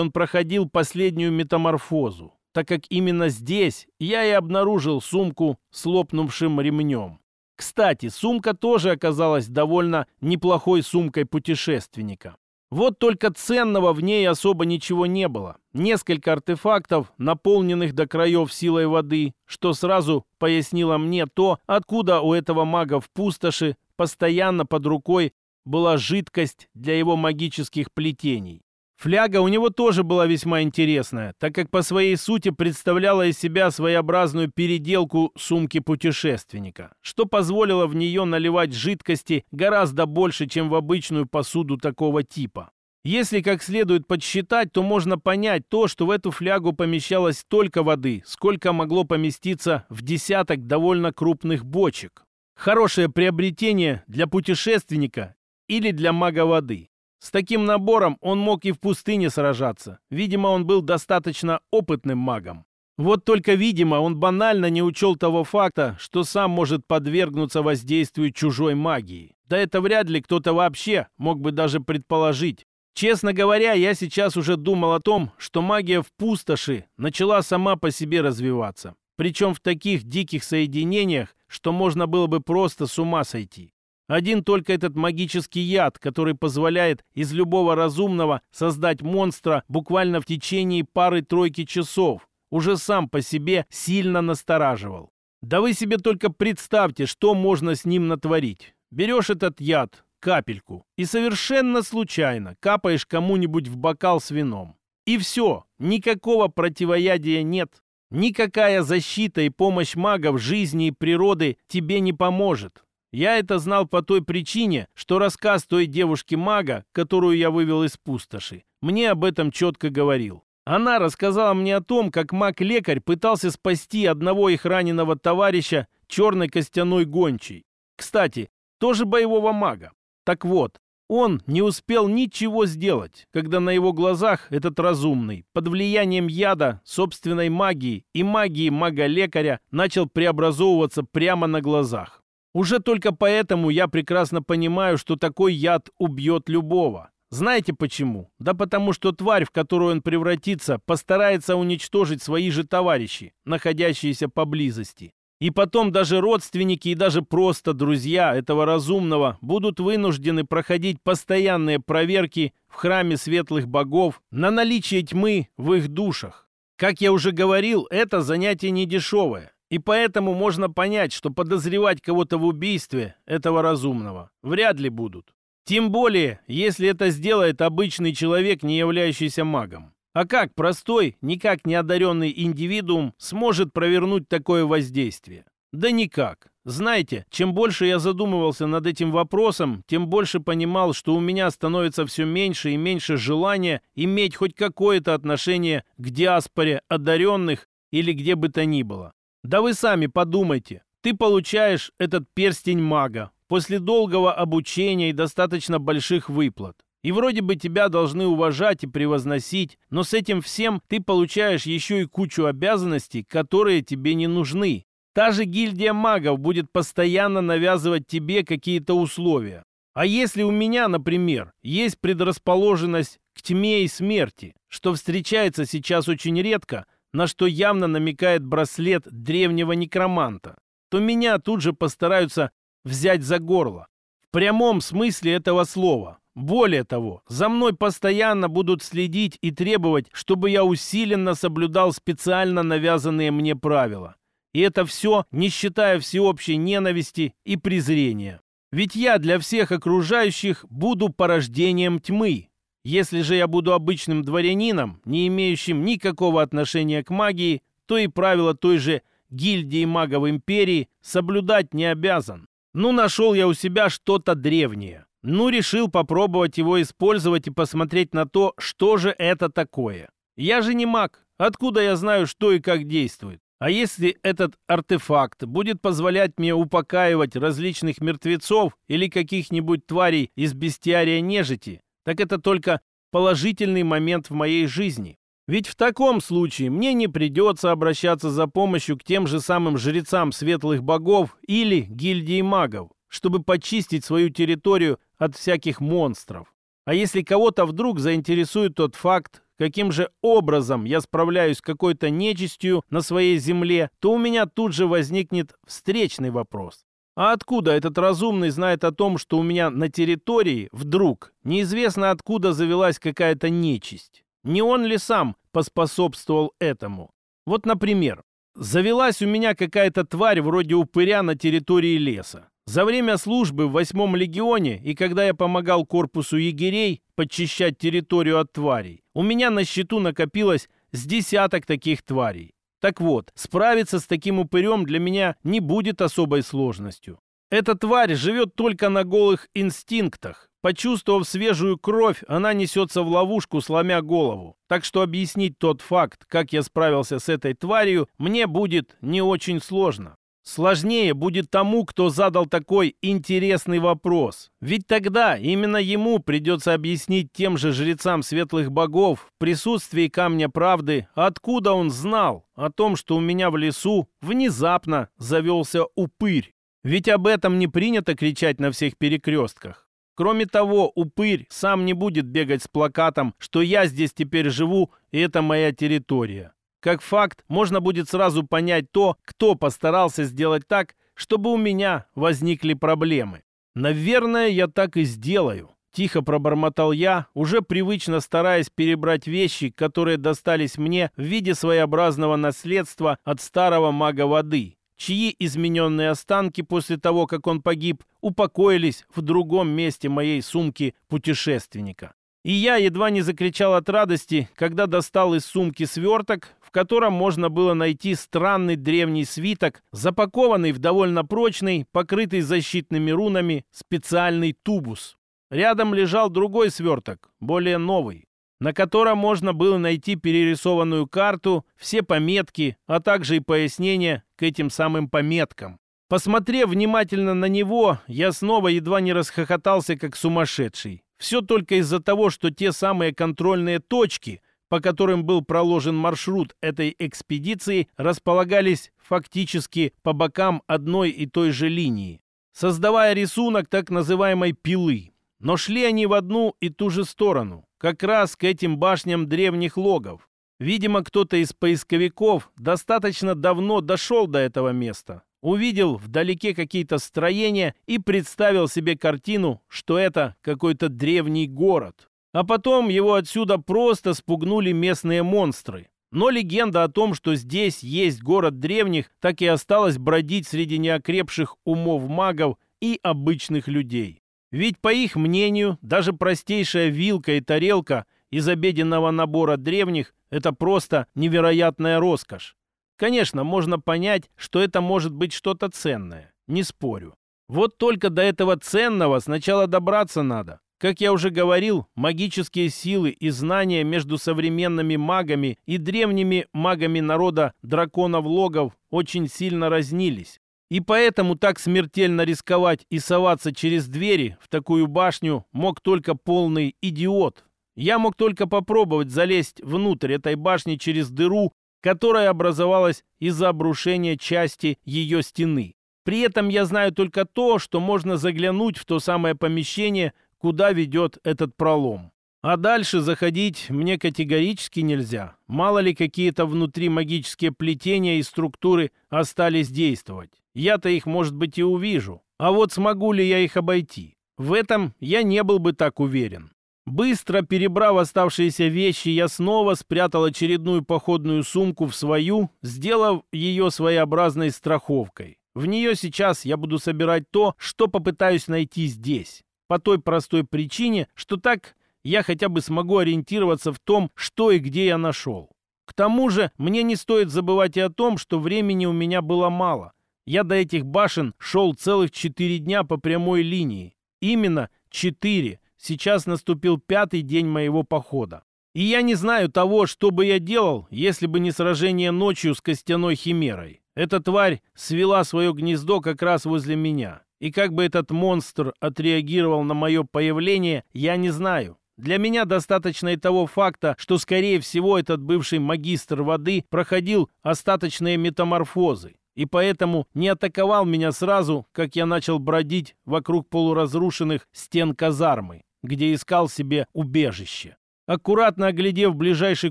он проходил последнюю метаморфозу, так как именно здесь я и обнаружил сумку с лопнувшим ремнем. Кстати, сумка тоже оказалась довольно неплохой сумкой путешественника. Вот только ценного в ней особо ничего не было. Несколько артефактов, наполненных до краев силой воды, что сразу пояснило мне то, откуда у этого мага в пустоши постоянно под рукой была жидкость для его магических плетений. Фляга у него тоже была весьма интересная, так как по своей сути представляла из себя своеобразную переделку сумки путешественника, что позволило в нее наливать жидкости гораздо больше, чем в обычную посуду такого типа. Если как следует подсчитать, то можно понять то, что в эту флягу помещалось столько воды, сколько могло поместиться в десяток довольно крупных бочек. Хорошее приобретение для путешественника или для мага воды. С таким набором он мог и в пустыне сражаться. Видимо, он был достаточно опытным магом. Вот только, видимо, он банально не учел того факта, что сам может подвергнуться воздействию чужой магии. Да это вряд ли кто-то вообще мог бы даже предположить. Честно говоря, я сейчас уже думал о том, что магия в пустоши начала сама по себе развиваться. Причем в таких диких соединениях, что можно было бы просто с ума сойти. Один только этот магический яд, который позволяет из любого разумного создать монстра буквально в течение пары-тройки часов, уже сам по себе сильно настораживал. Да вы себе только представьте, что можно с ним натворить. Берешь этот яд, капельку, и совершенно случайно капаешь кому-нибудь в бокал с вином. И все, никакого противоядия нет. Никакая защита и помощь магов жизни и природы тебе не поможет. Я это знал по той причине, что рассказ той девушки-мага, которую я вывел из пустоши, мне об этом четко говорил. Она рассказала мне о том, как маг-лекарь пытался спасти одного их раненого товарища черной костяной гончей. Кстати, тоже боевого мага. Так вот, он не успел ничего сделать, когда на его глазах этот разумный, под влиянием яда, собственной магии и магии мага-лекаря, начал преобразовываться прямо на глазах. Уже только поэтому я прекрасно понимаю, что такой яд убьет любого. Знаете почему? Да потому что тварь, в которую он превратится, постарается уничтожить свои же товарищи, находящиеся поблизости. И потом даже родственники и даже просто друзья этого разумного будут вынуждены проходить постоянные проверки в храме светлых богов на наличие тьмы в их душах. Как я уже говорил, это занятие не дешевое. И поэтому можно понять, что подозревать кого-то в убийстве этого разумного вряд ли будут. Тем более, если это сделает обычный человек, не являющийся магом. А как простой, никак не одаренный индивидуум сможет провернуть такое воздействие? Да никак. Знаете, чем больше я задумывался над этим вопросом, тем больше понимал, что у меня становится все меньше и меньше желания иметь хоть какое-то отношение к диаспоре одаренных или где бы то ни было. Да вы сами подумайте. Ты получаешь этот перстень мага после долгого обучения и достаточно больших выплат. И вроде бы тебя должны уважать и превозносить, но с этим всем ты получаешь еще и кучу обязанностей, которые тебе не нужны. Та же гильдия магов будет постоянно навязывать тебе какие-то условия. А если у меня, например, есть предрасположенность к тьме и смерти, что встречается сейчас очень редко, на что явно намекает браслет древнего некроманта, то меня тут же постараются взять за горло. В прямом смысле этого слова. Более того, за мной постоянно будут следить и требовать, чтобы я усиленно соблюдал специально навязанные мне правила. И это все, не считая всеобщей ненависти и презрения. Ведь я для всех окружающих буду порождением тьмы, если же я буду обычным дворянином, не имеющим никакого отношения к магии, то и правила той же гильдии магов империи соблюдать не обязан. Ну, нашел я у себя что-то древнее. Ну, решил попробовать его использовать и посмотреть на то, что же это такое. Я же не маг, Откуда я знаю, что и как действует? А если этот артефакт будет позволять мне упокаивать различных мертвецов или каких-нибудь тварей из бестиария нежити, так это только положительный момент в моей жизни. Ведь в таком случае мне не придется обращаться за помощью к тем же самым жрецам светлых богов или гильдии магов, чтобы почистить свою территорию от всяких монстров. А если кого-то вдруг заинтересует тот факт, каким же образом я справляюсь с какой-то нечистью на своей земле, то у меня тут же возникнет встречный вопрос. А откуда этот разумный знает о том, что у меня на территории вдруг неизвестно откуда завелась какая-то нечисть? Не он ли сам поспособствовал этому? Вот, например, завелась у меня какая-то тварь вроде упыря на территории леса. За время службы в восьмом легионе и когда я помогал корпусу егерей подчищать территорию от тварей, у меня на счету накопилось с десяток таких тварей. Так вот, справиться с таким упырем для меня не будет особой сложностью. Эта тварь живет только на голых инстинктах. Почувствовав свежую кровь, она несется в ловушку, сломя голову. Так что объяснить тот факт, как я справился с этой тварью, мне будет не очень сложно. Сложнее будет тому, кто задал такой интересный вопрос. Ведь тогда именно ему придется объяснить тем же жрецам светлых богов в присутствии Камня Правды, откуда он знал о том, что у меня в лесу внезапно завелся упырь. Ведь об этом не принято кричать на всех перекрестках. Кроме того, упырь сам не будет бегать с плакатом, что я здесь теперь живу, и это моя территория. Как факт, можно будет сразу понять то, кто постарался сделать так, чтобы у меня возникли проблемы. Наверное, я так и сделаю. Тихо пробормотал я, уже привычно стараясь перебрать вещи, которые достались мне в виде своеобразного наследства от старого мага воды, чьи измененные останки после того, как он погиб, упокоились в другом месте моей сумки путешественника. И я едва не закричал от радости, когда достал из сумки сверток, в котором можно было найти странный древний свиток, запакованный в довольно прочный, покрытый защитными рунами, специальный тубус. Рядом лежал другой сверток, более новый, на котором можно было найти перерисованную карту, все пометки, а также и пояснения к этим самым пометкам. Посмотрев внимательно на него, я снова едва не расхохотался, как сумасшедший. Все только из-за того, что те самые контрольные точки, по которым был проложен маршрут этой экспедиции, располагались фактически по бокам одной и той же линии, создавая рисунок так называемой пилы. Но шли они в одну и ту же сторону, как раз к этим башням древних логов. Видимо, кто-то из поисковиков достаточно давно дошел до этого места, увидел вдалеке какие-то строения и представил себе картину, что это какой-то древний город. А потом его отсюда просто спугнули местные монстры. Но легенда о том, что здесь есть город древних, так и осталась бродить среди неокрепших умов магов и обычных людей. Ведь, по их мнению, даже простейшая вилка и тарелка из обеденного набора древних – это просто невероятная роскошь. Конечно, можно понять, что это может быть что-то ценное. Не спорю. Вот только до этого ценного сначала добраться надо. Как я уже говорил, магические силы и знания между современными магами и древними магами народа драконов-логов очень сильно разнились. И поэтому так смертельно рисковать и соваться через двери в такую башню мог только полный идиот. Я мог только попробовать залезть внутрь этой башни через дыру, которая образовалась из-за обрушения части ее стены. При этом я знаю только то, что можно заглянуть в то самое помещение, куда ведет этот пролом. А дальше заходить мне категорически нельзя. Мало ли какие-то внутри магические плетения и структуры остались действовать. Я-то их, может быть, и увижу. А вот смогу ли я их обойти? В этом я не был бы так уверен. Быстро перебрав оставшиеся вещи, я снова спрятал очередную походную сумку в свою, сделав ее своеобразной страховкой. В нее сейчас я буду собирать то, что попытаюсь найти здесь. По той простой причине, что так я хотя бы смогу ориентироваться в том, что и где я нашел. К тому же мне не стоит забывать и о том, что времени у меня было мало. Я до этих башен шел целых четыре дня по прямой линии. Именно четыре. Сейчас наступил пятый день моего похода. И я не знаю того, что бы я делал, если бы не сражение ночью с костяной химерой. Эта тварь свела свое гнездо как раз возле меня. И как бы этот монстр отреагировал на мое появление, я не знаю. Для меня достаточно и того факта, что, скорее всего, этот бывший магистр воды проходил остаточные метаморфозы, и поэтому не атаковал меня сразу, как я начал бродить вокруг полуразрушенных стен казармы, где искал себе убежище. Аккуратно оглядев ближайший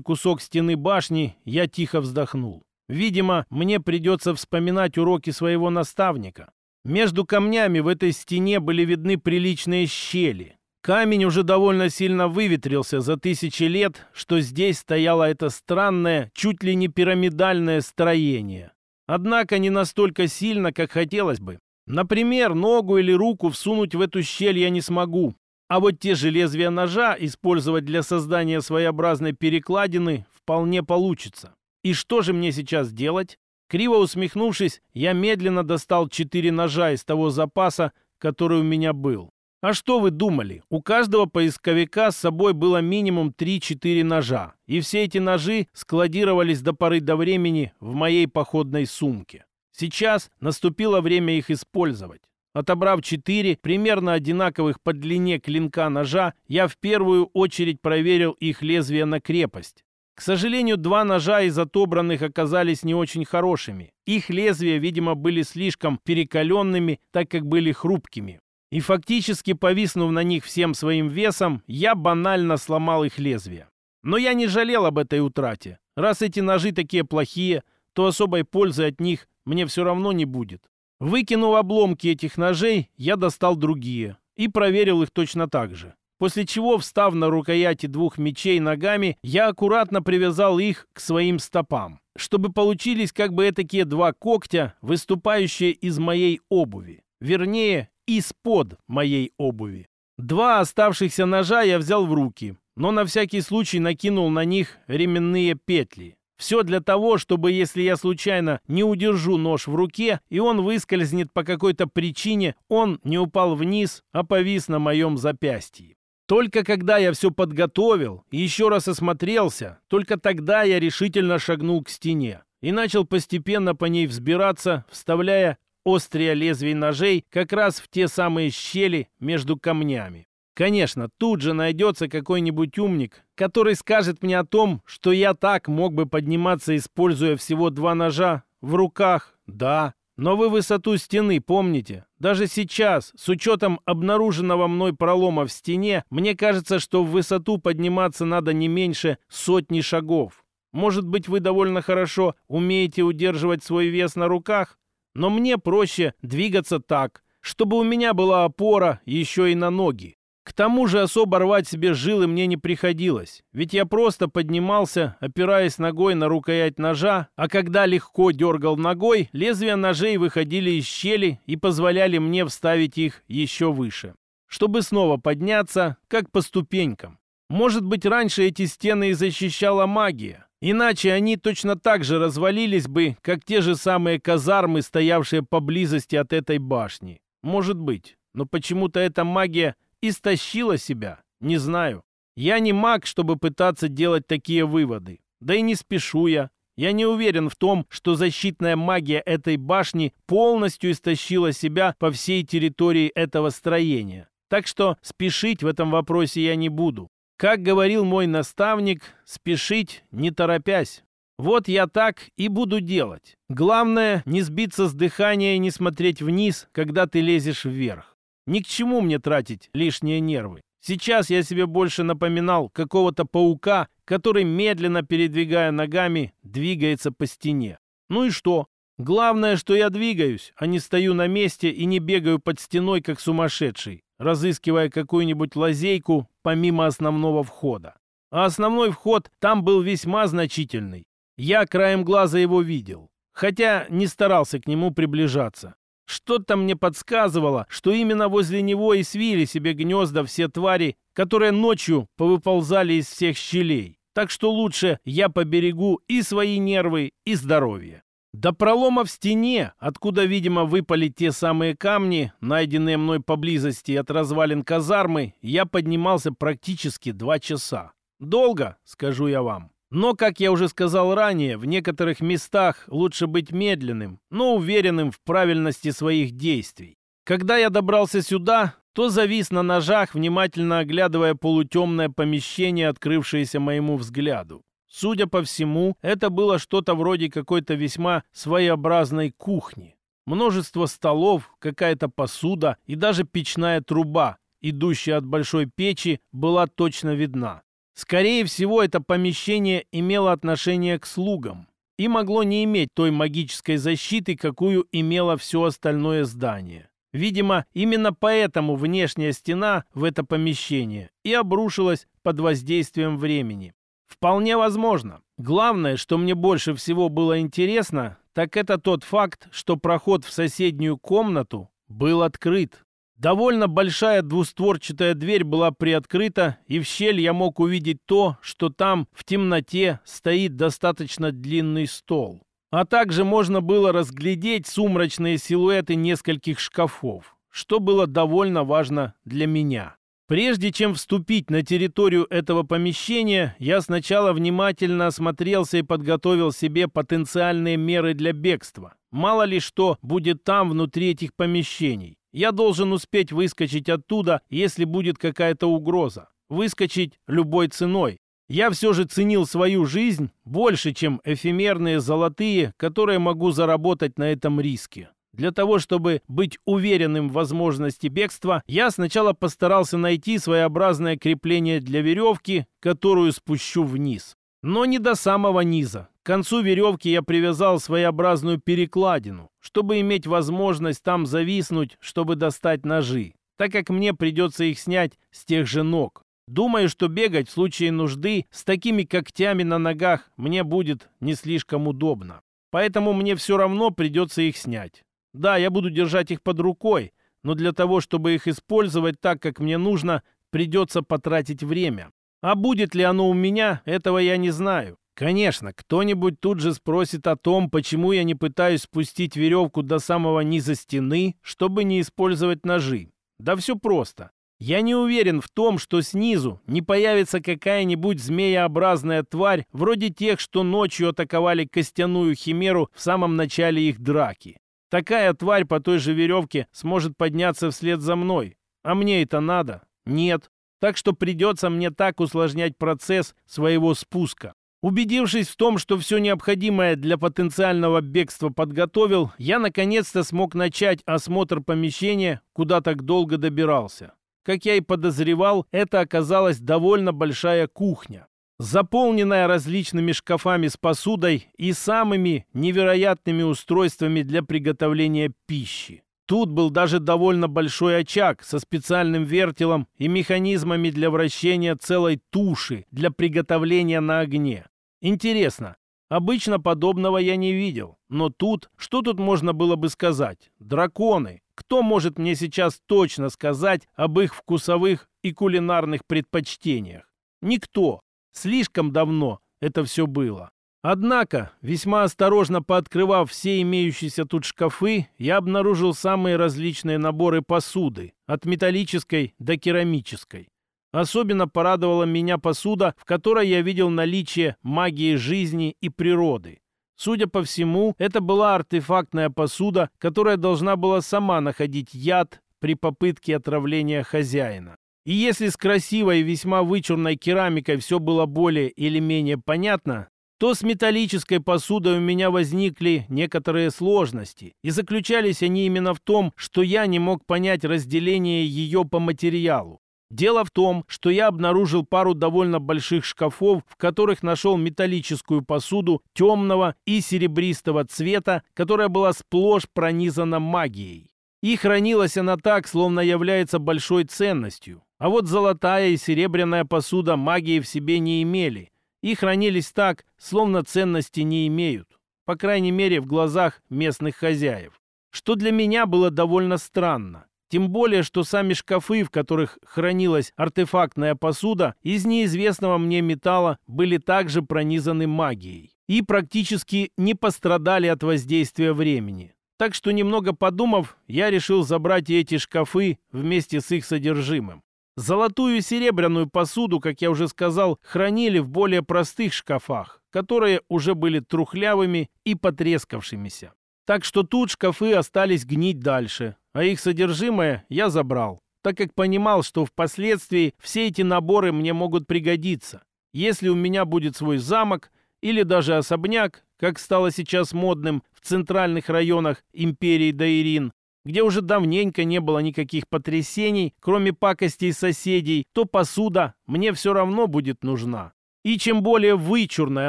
кусок стены башни, я тихо вздохнул. Видимо, мне придется вспоминать уроки своего наставника. Между камнями в этой стене были видны приличные щели. Камень уже довольно сильно выветрился за тысячи лет, что здесь стояло это странное, чуть ли не пирамидальное строение. Однако не настолько сильно, как хотелось бы. Например, ногу или руку всунуть в эту щель я не смогу, а вот те же лезвия ножа использовать для создания своеобразной перекладины вполне получится. И что же мне сейчас делать? Криво усмехнувшись, я медленно достал четыре ножа из того запаса, который у меня был. А что вы думали? У каждого поисковика с собой было минимум 3-4 ножа. И все эти ножи складировались до поры до времени в моей походной сумке. Сейчас наступило время их использовать. Отобрав четыре примерно одинаковых по длине клинка ножа, я в первую очередь проверил их лезвие на крепость. К сожалению, два ножа из отобранных оказались не очень хорошими. Их лезвия, видимо, были слишком перекаленными, так как были хрупкими. И фактически, повиснув на них всем своим весом, я банально сломал их лезвия. Но я не жалел об этой утрате. Раз эти ножи такие плохие, то особой пользы от них мне все равно не будет. Выкинув обломки этих ножей, я достал другие и проверил их точно так же. После чего, встав на рукояти двух мечей ногами, я аккуратно привязал их к своим стопам, чтобы получились как бы этакие два когтя, выступающие из моей обуви. Вернее, из-под моей обуви. Два оставшихся ножа я взял в руки, но на всякий случай накинул на них ременные петли. Все для того, чтобы, если я случайно не удержу нож в руке, и он выскользнет по какой-то причине, он не упал вниз, а повис на моем запястье. Только когда я все подготовил и еще раз осмотрелся, только тогда я решительно шагнул к стене и начал постепенно по ней взбираться, вставляя острие лезвий ножей как раз в те самые щели между камнями. Конечно, тут же найдется какой-нибудь умник, который скажет мне о том, что я так мог бы подниматься, используя всего два ножа в руках. Да, но вы высоту стены помните? Даже сейчас, с учетом обнаруженного мной пролома в стене, мне кажется, что в высоту подниматься надо не меньше сотни шагов. Может быть, вы довольно хорошо умеете удерживать свой вес на руках? Но мне проще двигаться так, чтобы у меня была опора еще и на ноги. К тому же особо рвать себе жилы мне не приходилось, ведь я просто поднимался, опираясь ногой на рукоять ножа, а когда легко дергал ногой, лезвия ножей выходили из щели и позволяли мне вставить их еще выше, чтобы снова подняться, как по ступенькам. Может быть, раньше эти стены и защищала магия, иначе они точно так же развалились бы, как те же самые казармы, стоявшие поблизости от этой башни. Может быть, но почему-то эта магия истощила себя? Не знаю. Я не маг, чтобы пытаться делать такие выводы. Да и не спешу я. Я не уверен в том, что защитная магия этой башни полностью истощила себя по всей территории этого строения. Так что спешить в этом вопросе я не буду. Как говорил мой наставник, спешить не торопясь. Вот я так и буду делать. Главное, не сбиться с дыхания и не смотреть вниз, когда ты лезешь вверх. Ни к чему мне тратить лишние нервы. Сейчас я себе больше напоминал какого-то паука, который, медленно передвигая ногами, двигается по стене. Ну и что? Главное, что я двигаюсь, а не стою на месте и не бегаю под стеной, как сумасшедший, разыскивая какую-нибудь лазейку помимо основного входа. А основной вход там был весьма значительный. Я краем глаза его видел, хотя не старался к нему приближаться. Что-то мне подсказывало, что именно возле него и свили себе гнезда все твари, которые ночью повыползали из всех щелей. Так что лучше я поберегу и свои нервы, и здоровье. До пролома в стене, откуда, видимо, выпали те самые камни, найденные мной поблизости от развалин казармы, я поднимался практически два часа. Долго, скажу я вам. Но, как я уже сказал ранее, в некоторых местах лучше быть медленным, но уверенным в правильности своих действий. Когда я добрался сюда, то завис на ножах, внимательно оглядывая полутемное помещение, открывшееся моему взгляду. Судя по всему, это было что-то вроде какой-то весьма своеобразной кухни. Множество столов, какая-то посуда и даже печная труба, идущая от большой печи, была точно видна. Скорее всего, это помещение имело отношение к слугам и могло не иметь той магической защиты, какую имело все остальное здание. Видимо, именно поэтому внешняя стена в это помещение и обрушилась под воздействием времени. Вполне возможно. Главное, что мне больше всего было интересно, так это тот факт, что проход в соседнюю комнату был открыт. Довольно большая двустворчатая дверь была приоткрыта, и в щель я мог увидеть то, что там в темноте стоит достаточно длинный стол. А также можно было разглядеть сумрачные силуэты нескольких шкафов, что было довольно важно для меня. Прежде чем вступить на территорию этого помещения, я сначала внимательно осмотрелся и подготовил себе потенциальные меры для бегства. Мало ли что будет там внутри этих помещений. Я должен успеть выскочить оттуда, если будет какая-то угроза. Выскочить любой ценой. Я все же ценил свою жизнь больше, чем эфемерные золотые, которые могу заработать на этом риске. Для того, чтобы быть уверенным в возможности бегства, я сначала постарался найти своеобразное крепление для веревки, которую спущу вниз. Но не до самого низа. К концу веревки я привязал своеобразную перекладину, чтобы иметь возможность там зависнуть, чтобы достать ножи, так как мне придется их снять с тех же ног. Думаю, что бегать в случае нужды с такими когтями на ногах мне будет не слишком удобно. Поэтому мне все равно придется их снять. Да, я буду держать их под рукой, но для того, чтобы их использовать так, как мне нужно, придется потратить время. А будет ли оно у меня, этого я не знаю. Конечно, кто-нибудь тут же спросит о том, почему я не пытаюсь спустить веревку до самого низа стены, чтобы не использовать ножи. Да все просто. Я не уверен в том, что снизу не появится какая-нибудь змееобразная тварь, вроде тех, что ночью атаковали костяную химеру в самом начале их драки. Такая тварь по той же веревке сможет подняться вслед за мной. А мне это надо? Нет. Так что придется мне так усложнять процесс своего спуска. Убедившись в том, что все необходимое для потенциального бегства подготовил, я наконец-то смог начать осмотр помещения, куда так долго добирался. Как я и подозревал, это оказалась довольно большая кухня, заполненная различными шкафами с посудой и самыми невероятными устройствами для приготовления пищи. Тут был даже довольно большой очаг со специальным вертелом и механизмами для вращения целой туши для приготовления на огне. Интересно, обычно подобного я не видел, но тут, что тут можно было бы сказать? Драконы, кто может мне сейчас точно сказать об их вкусовых и кулинарных предпочтениях? Никто. Слишком давно это все было. Однако, весьма осторожно пооткрывав все имеющиеся тут шкафы, я обнаружил самые различные наборы посуды, от металлической до керамической. Особенно порадовала меня посуда, в которой я видел наличие магии жизни и природы. Судя по всему, это была артефактная посуда, которая должна была сама находить яд при попытке отравления хозяина. И если с красивой и весьма вычурной керамикой все было более или менее понятно, то с металлической посудой у меня возникли некоторые сложности, и заключались они именно в том, что я не мог понять разделение ее по материалу. Дело в том, что я обнаружил пару довольно больших шкафов, в которых нашел металлическую посуду темного и серебристого цвета, которая была сплошь пронизана магией. И хранилась она так, словно является большой ценностью. А вот золотая и серебряная посуда магии в себе не имели. И хранились так, словно ценности не имеют. По крайней мере, в глазах местных хозяев. Что для меня было довольно странно. Тем более, что сами шкафы, в которых хранилась артефактная посуда, из неизвестного мне металла были также пронизаны магией и практически не пострадали от воздействия времени. Так что, немного подумав, я решил забрать эти шкафы вместе с их содержимым. Золотую и серебряную посуду, как я уже сказал, хранили в более простых шкафах, которые уже были трухлявыми и потрескавшимися. Так что тут шкафы остались гнить дальше, а их содержимое я забрал, так как понимал, что впоследствии все эти наборы мне могут пригодиться. Если у меня будет свой замок или даже особняк, как стало сейчас модным в центральных районах империи Даирин, где уже давненько не было никаких потрясений, кроме пакостей соседей, то посуда мне все равно будет нужна. И чем более вычурной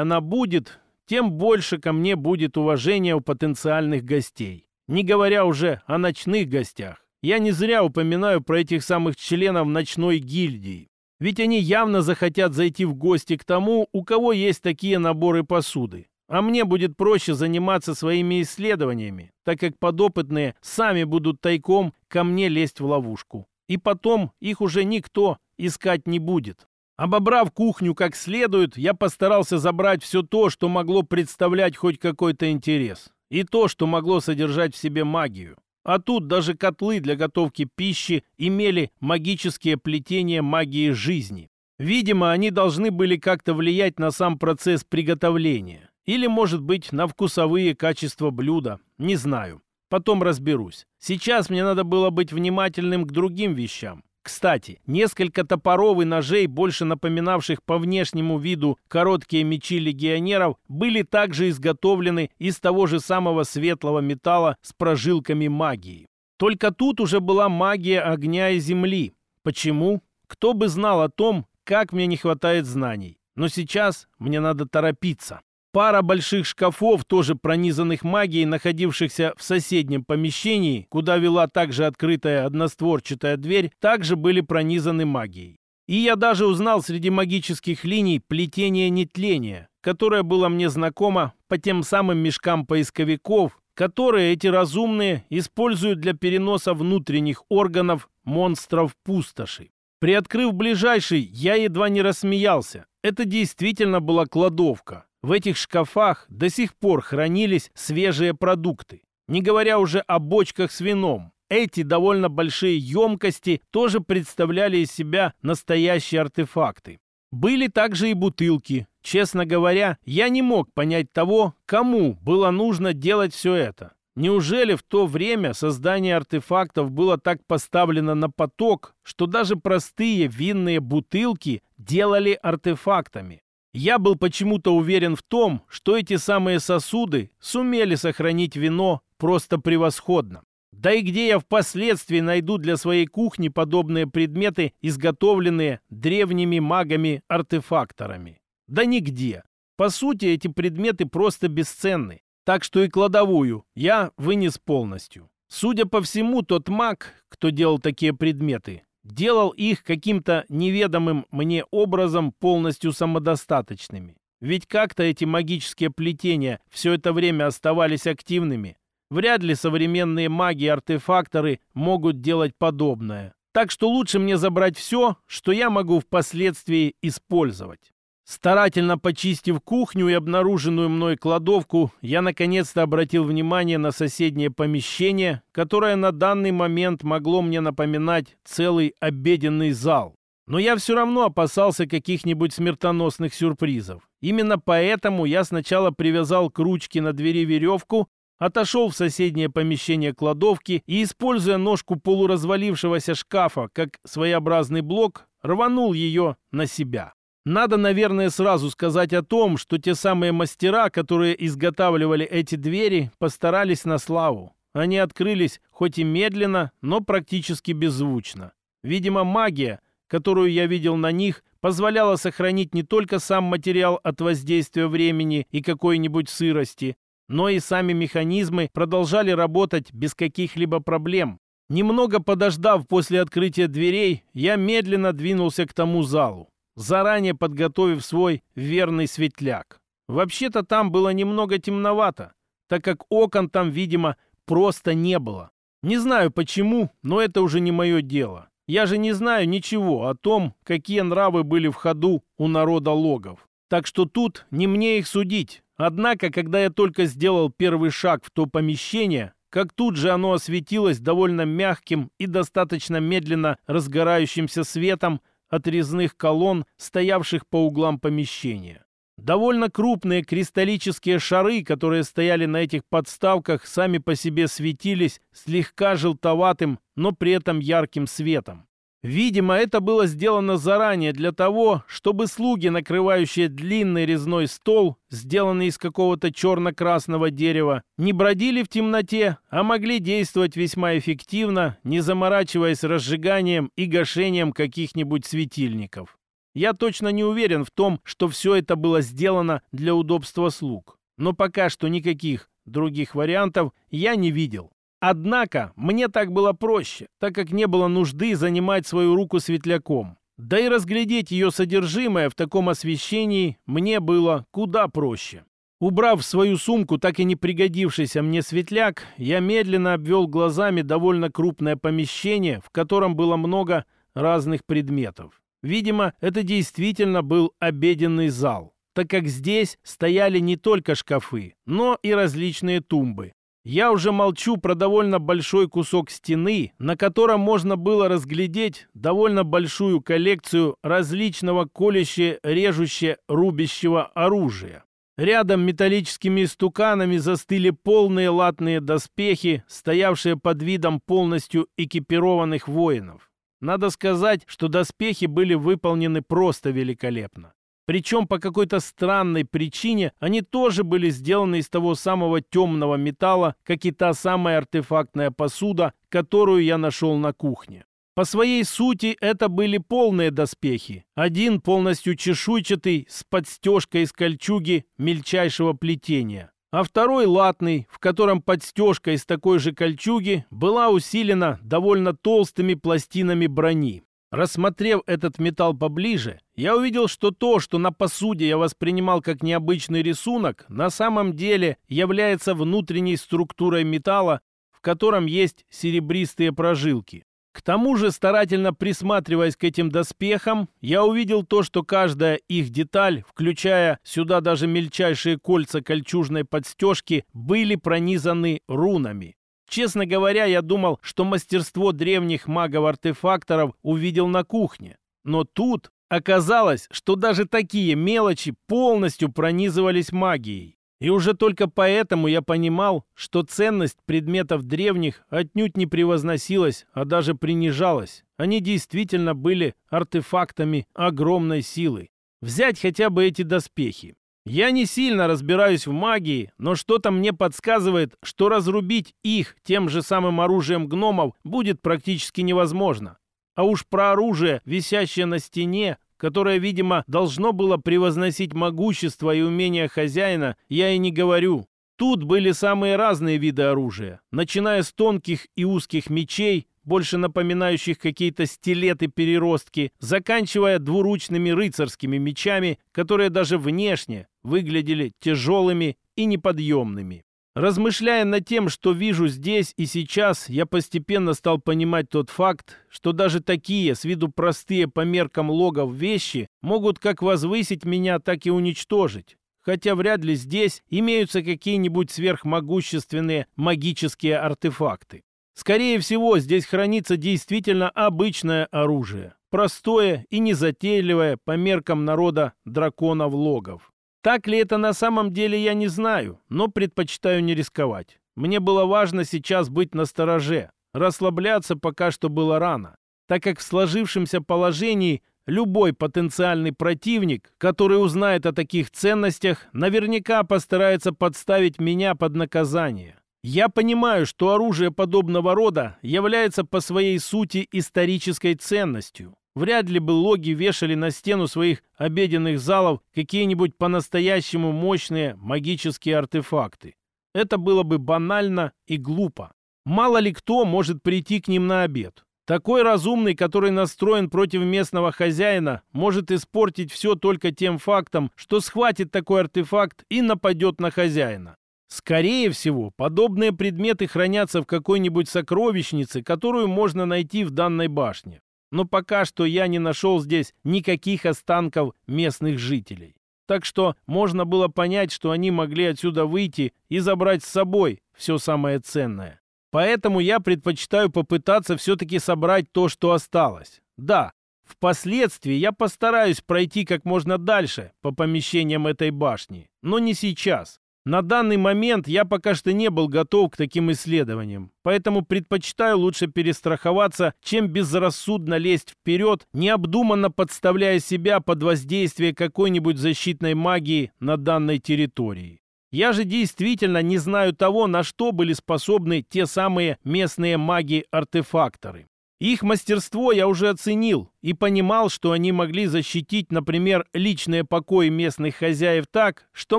она будет, тем больше ко мне будет уважения у потенциальных гостей. Не говоря уже о ночных гостях. Я не зря упоминаю про этих самых членов ночной гильдии. Ведь они явно захотят зайти в гости к тому, у кого есть такие наборы посуды. А мне будет проще заниматься своими исследованиями, так как подопытные сами будут тайком ко мне лезть в ловушку. И потом их уже никто искать не будет. Обобрав кухню как следует, я постарался забрать все то, что могло представлять хоть какой-то интерес. И то, что могло содержать в себе магию. А тут даже котлы для готовки пищи имели магические плетения магии жизни. Видимо, они должны были как-то влиять на сам процесс приготовления. Или, может быть, на вкусовые качества блюда. Не знаю. Потом разберусь. Сейчас мне надо было быть внимательным к другим вещам. Кстати, несколько топоров и ножей, больше напоминавших по внешнему виду короткие мечи легионеров, были также изготовлены из того же самого светлого металла с прожилками магии. Только тут уже была магия огня и земли. Почему? Кто бы знал о том, как мне не хватает знаний. Но сейчас мне надо торопиться. Пара больших шкафов, тоже пронизанных магией, находившихся в соседнем помещении, куда вела также открытая одностворчатая дверь, также были пронизаны магией. И я даже узнал среди магических линий плетение нетления, которое было мне знакомо по тем самым мешкам поисковиков, которые эти разумные используют для переноса внутренних органов монстров пустоши. Приоткрыв ближайший, я едва не рассмеялся. Это действительно была кладовка. В этих шкафах до сих пор хранились свежие продукты. Не говоря уже о бочках с вином. Эти довольно большие емкости тоже представляли из себя настоящие артефакты. Были также и бутылки. Честно говоря, я не мог понять того, кому было нужно делать все это. Неужели в то время создание артефактов было так поставлено на поток, что даже простые винные бутылки делали артефактами? Я был почему-то уверен в том, что эти самые сосуды сумели сохранить вино просто превосходно. Да и где я впоследствии найду для своей кухни подобные предметы, изготовленные древними магами-артефакторами? Да нигде. По сути, эти предметы просто бесценны. Так что и кладовую я вынес полностью. Судя по всему, тот маг, кто делал такие предметы, делал их каким-то неведомым мне образом полностью самодостаточными. Ведь как-то эти магические плетения все это время оставались активными. Вряд ли современные маги-артефакторы могут делать подобное. Так что лучше мне забрать все, что я могу впоследствии использовать. Старательно почистив кухню и обнаруженную мной кладовку, я наконец-то обратил внимание на соседнее помещение, которое на данный момент могло мне напоминать целый обеденный зал. Но я все равно опасался каких-нибудь смертоносных сюрпризов. Именно поэтому я сначала привязал к ручке на двери веревку, отошел в соседнее помещение кладовки и, используя ножку полуразвалившегося шкафа как своеобразный блок, рванул ее на себя. Надо, наверное, сразу сказать о том, что те самые мастера, которые изготавливали эти двери, постарались на славу. Они открылись хоть и медленно, но практически беззвучно. Видимо, магия, которую я видел на них, позволяла сохранить не только сам материал от воздействия времени и какой-нибудь сырости, но и сами механизмы продолжали работать без каких-либо проблем. Немного подождав после открытия дверей, я медленно двинулся к тому залу заранее подготовив свой верный светляк. Вообще-то там было немного темновато, так как окон там, видимо, просто не было. Не знаю почему, но это уже не мое дело. Я же не знаю ничего о том, какие нравы были в ходу у народа логов. Так что тут не мне их судить. Однако, когда я только сделал первый шаг в то помещение, как тут же оно осветилось довольно мягким и достаточно медленно разгорающимся светом от резных колонн, стоявших по углам помещения. Довольно крупные кристаллические шары, которые стояли на этих подставках, сами по себе светились слегка желтоватым, но при этом ярким светом. Видимо, это было сделано заранее для того, чтобы слуги, накрывающие длинный резной стол, сделанный из какого-то черно-красного дерева, не бродили в темноте, а могли действовать весьма эффективно, не заморачиваясь разжиганием и гашением каких-нибудь светильников. Я точно не уверен в том, что все это было сделано для удобства слуг. Но пока что никаких других вариантов я не видел. Однако мне так было проще, так как не было нужды занимать свою руку светляком. Да и разглядеть ее содержимое в таком освещении мне было куда проще. Убрав в свою сумку так и не пригодившийся мне светляк, я медленно обвел глазами довольно крупное помещение, в котором было много разных предметов. Видимо, это действительно был обеденный зал, так как здесь стояли не только шкафы, но и различные тумбы, я уже молчу про довольно большой кусок стены, на котором можно было разглядеть довольно большую коллекцию различного колюще, режуще, рубящего оружия. Рядом металлическими стуканами застыли полные латные доспехи, стоявшие под видом полностью экипированных воинов. Надо сказать, что доспехи были выполнены просто великолепно. Причем по какой-то странной причине они тоже были сделаны из того самого темного металла, как и та самая артефактная посуда, которую я нашел на кухне. По своей сути это были полные доспехи. Один полностью чешуйчатый, с подстежкой из кольчуги мельчайшего плетения. А второй латный, в котором подстежка из такой же кольчуги была усилена довольно толстыми пластинами брони. Рассмотрев этот металл поближе, я увидел, что то, что на посуде я воспринимал как необычный рисунок, на самом деле является внутренней структурой металла, в котором есть серебристые прожилки. К тому же, старательно присматриваясь к этим доспехам, я увидел то, что каждая их деталь, включая сюда даже мельчайшие кольца кольчужной подстежки, были пронизаны рунами. Честно говоря, я думал, что мастерство древних магов-артефакторов увидел на кухне. Но тут оказалось, что даже такие мелочи полностью пронизывались магией. И уже только поэтому я понимал, что ценность предметов древних отнюдь не превозносилась, а даже принижалась. Они действительно были артефактами огромной силы. Взять хотя бы эти доспехи. Я не сильно разбираюсь в магии, но что-то мне подсказывает, что разрубить их тем же самым оружием гномов будет практически невозможно. А уж про оружие, висящее на стене, которое, видимо, должно было превозносить могущество и умения хозяина, я и не говорю. Тут были самые разные виды оружия, начиная с тонких и узких мечей, больше напоминающих какие-то стилеты-переростки, заканчивая двуручными рыцарскими мечами, которые даже внешне выглядели тяжелыми и неподъемными. Размышляя над тем, что вижу здесь и сейчас, я постепенно стал понимать тот факт, что даже такие, с виду простые по меркам логов вещи, могут как возвысить меня, так и уничтожить. Хотя вряд ли здесь имеются какие-нибудь сверхмогущественные магические артефакты. Скорее всего, здесь хранится действительно обычное оружие, простое и незатейливое по меркам народа драконов-логов. Так ли это на самом деле, я не знаю, но предпочитаю не рисковать. Мне было важно сейчас быть настороже, расслабляться пока что было рано, так как в сложившемся положении любой потенциальный противник, который узнает о таких ценностях, наверняка постарается подставить меня под наказание. Я понимаю, что оружие подобного рода является по своей сути исторической ценностью. Вряд ли бы логи вешали на стену своих обеденных залов какие-нибудь по-настоящему мощные магические артефакты. Это было бы банально и глупо. Мало ли кто может прийти к ним на обед. Такой разумный, который настроен против местного хозяина, может испортить все только тем фактом, что схватит такой артефакт и нападет на хозяина. Скорее всего, подобные предметы хранятся в какой-нибудь сокровищнице, которую можно найти в данной башне. Но пока что я не нашел здесь никаких останков местных жителей. Так что можно было понять, что они могли отсюда выйти и забрать с собой все самое ценное. Поэтому я предпочитаю попытаться все-таки собрать то, что осталось. Да, впоследствии я постараюсь пройти как можно дальше по помещениям этой башни, но не сейчас. На данный момент я пока что не был готов к таким исследованиям, поэтому предпочитаю лучше перестраховаться, чем безрассудно лезть вперед, необдуманно подставляя себя под воздействие какой-нибудь защитной магии на данной территории. Я же действительно не знаю того, на что были способны те самые местные маги-артефакторы. Их мастерство я уже оценил и понимал, что они могли защитить, например, личные покои местных хозяев так, что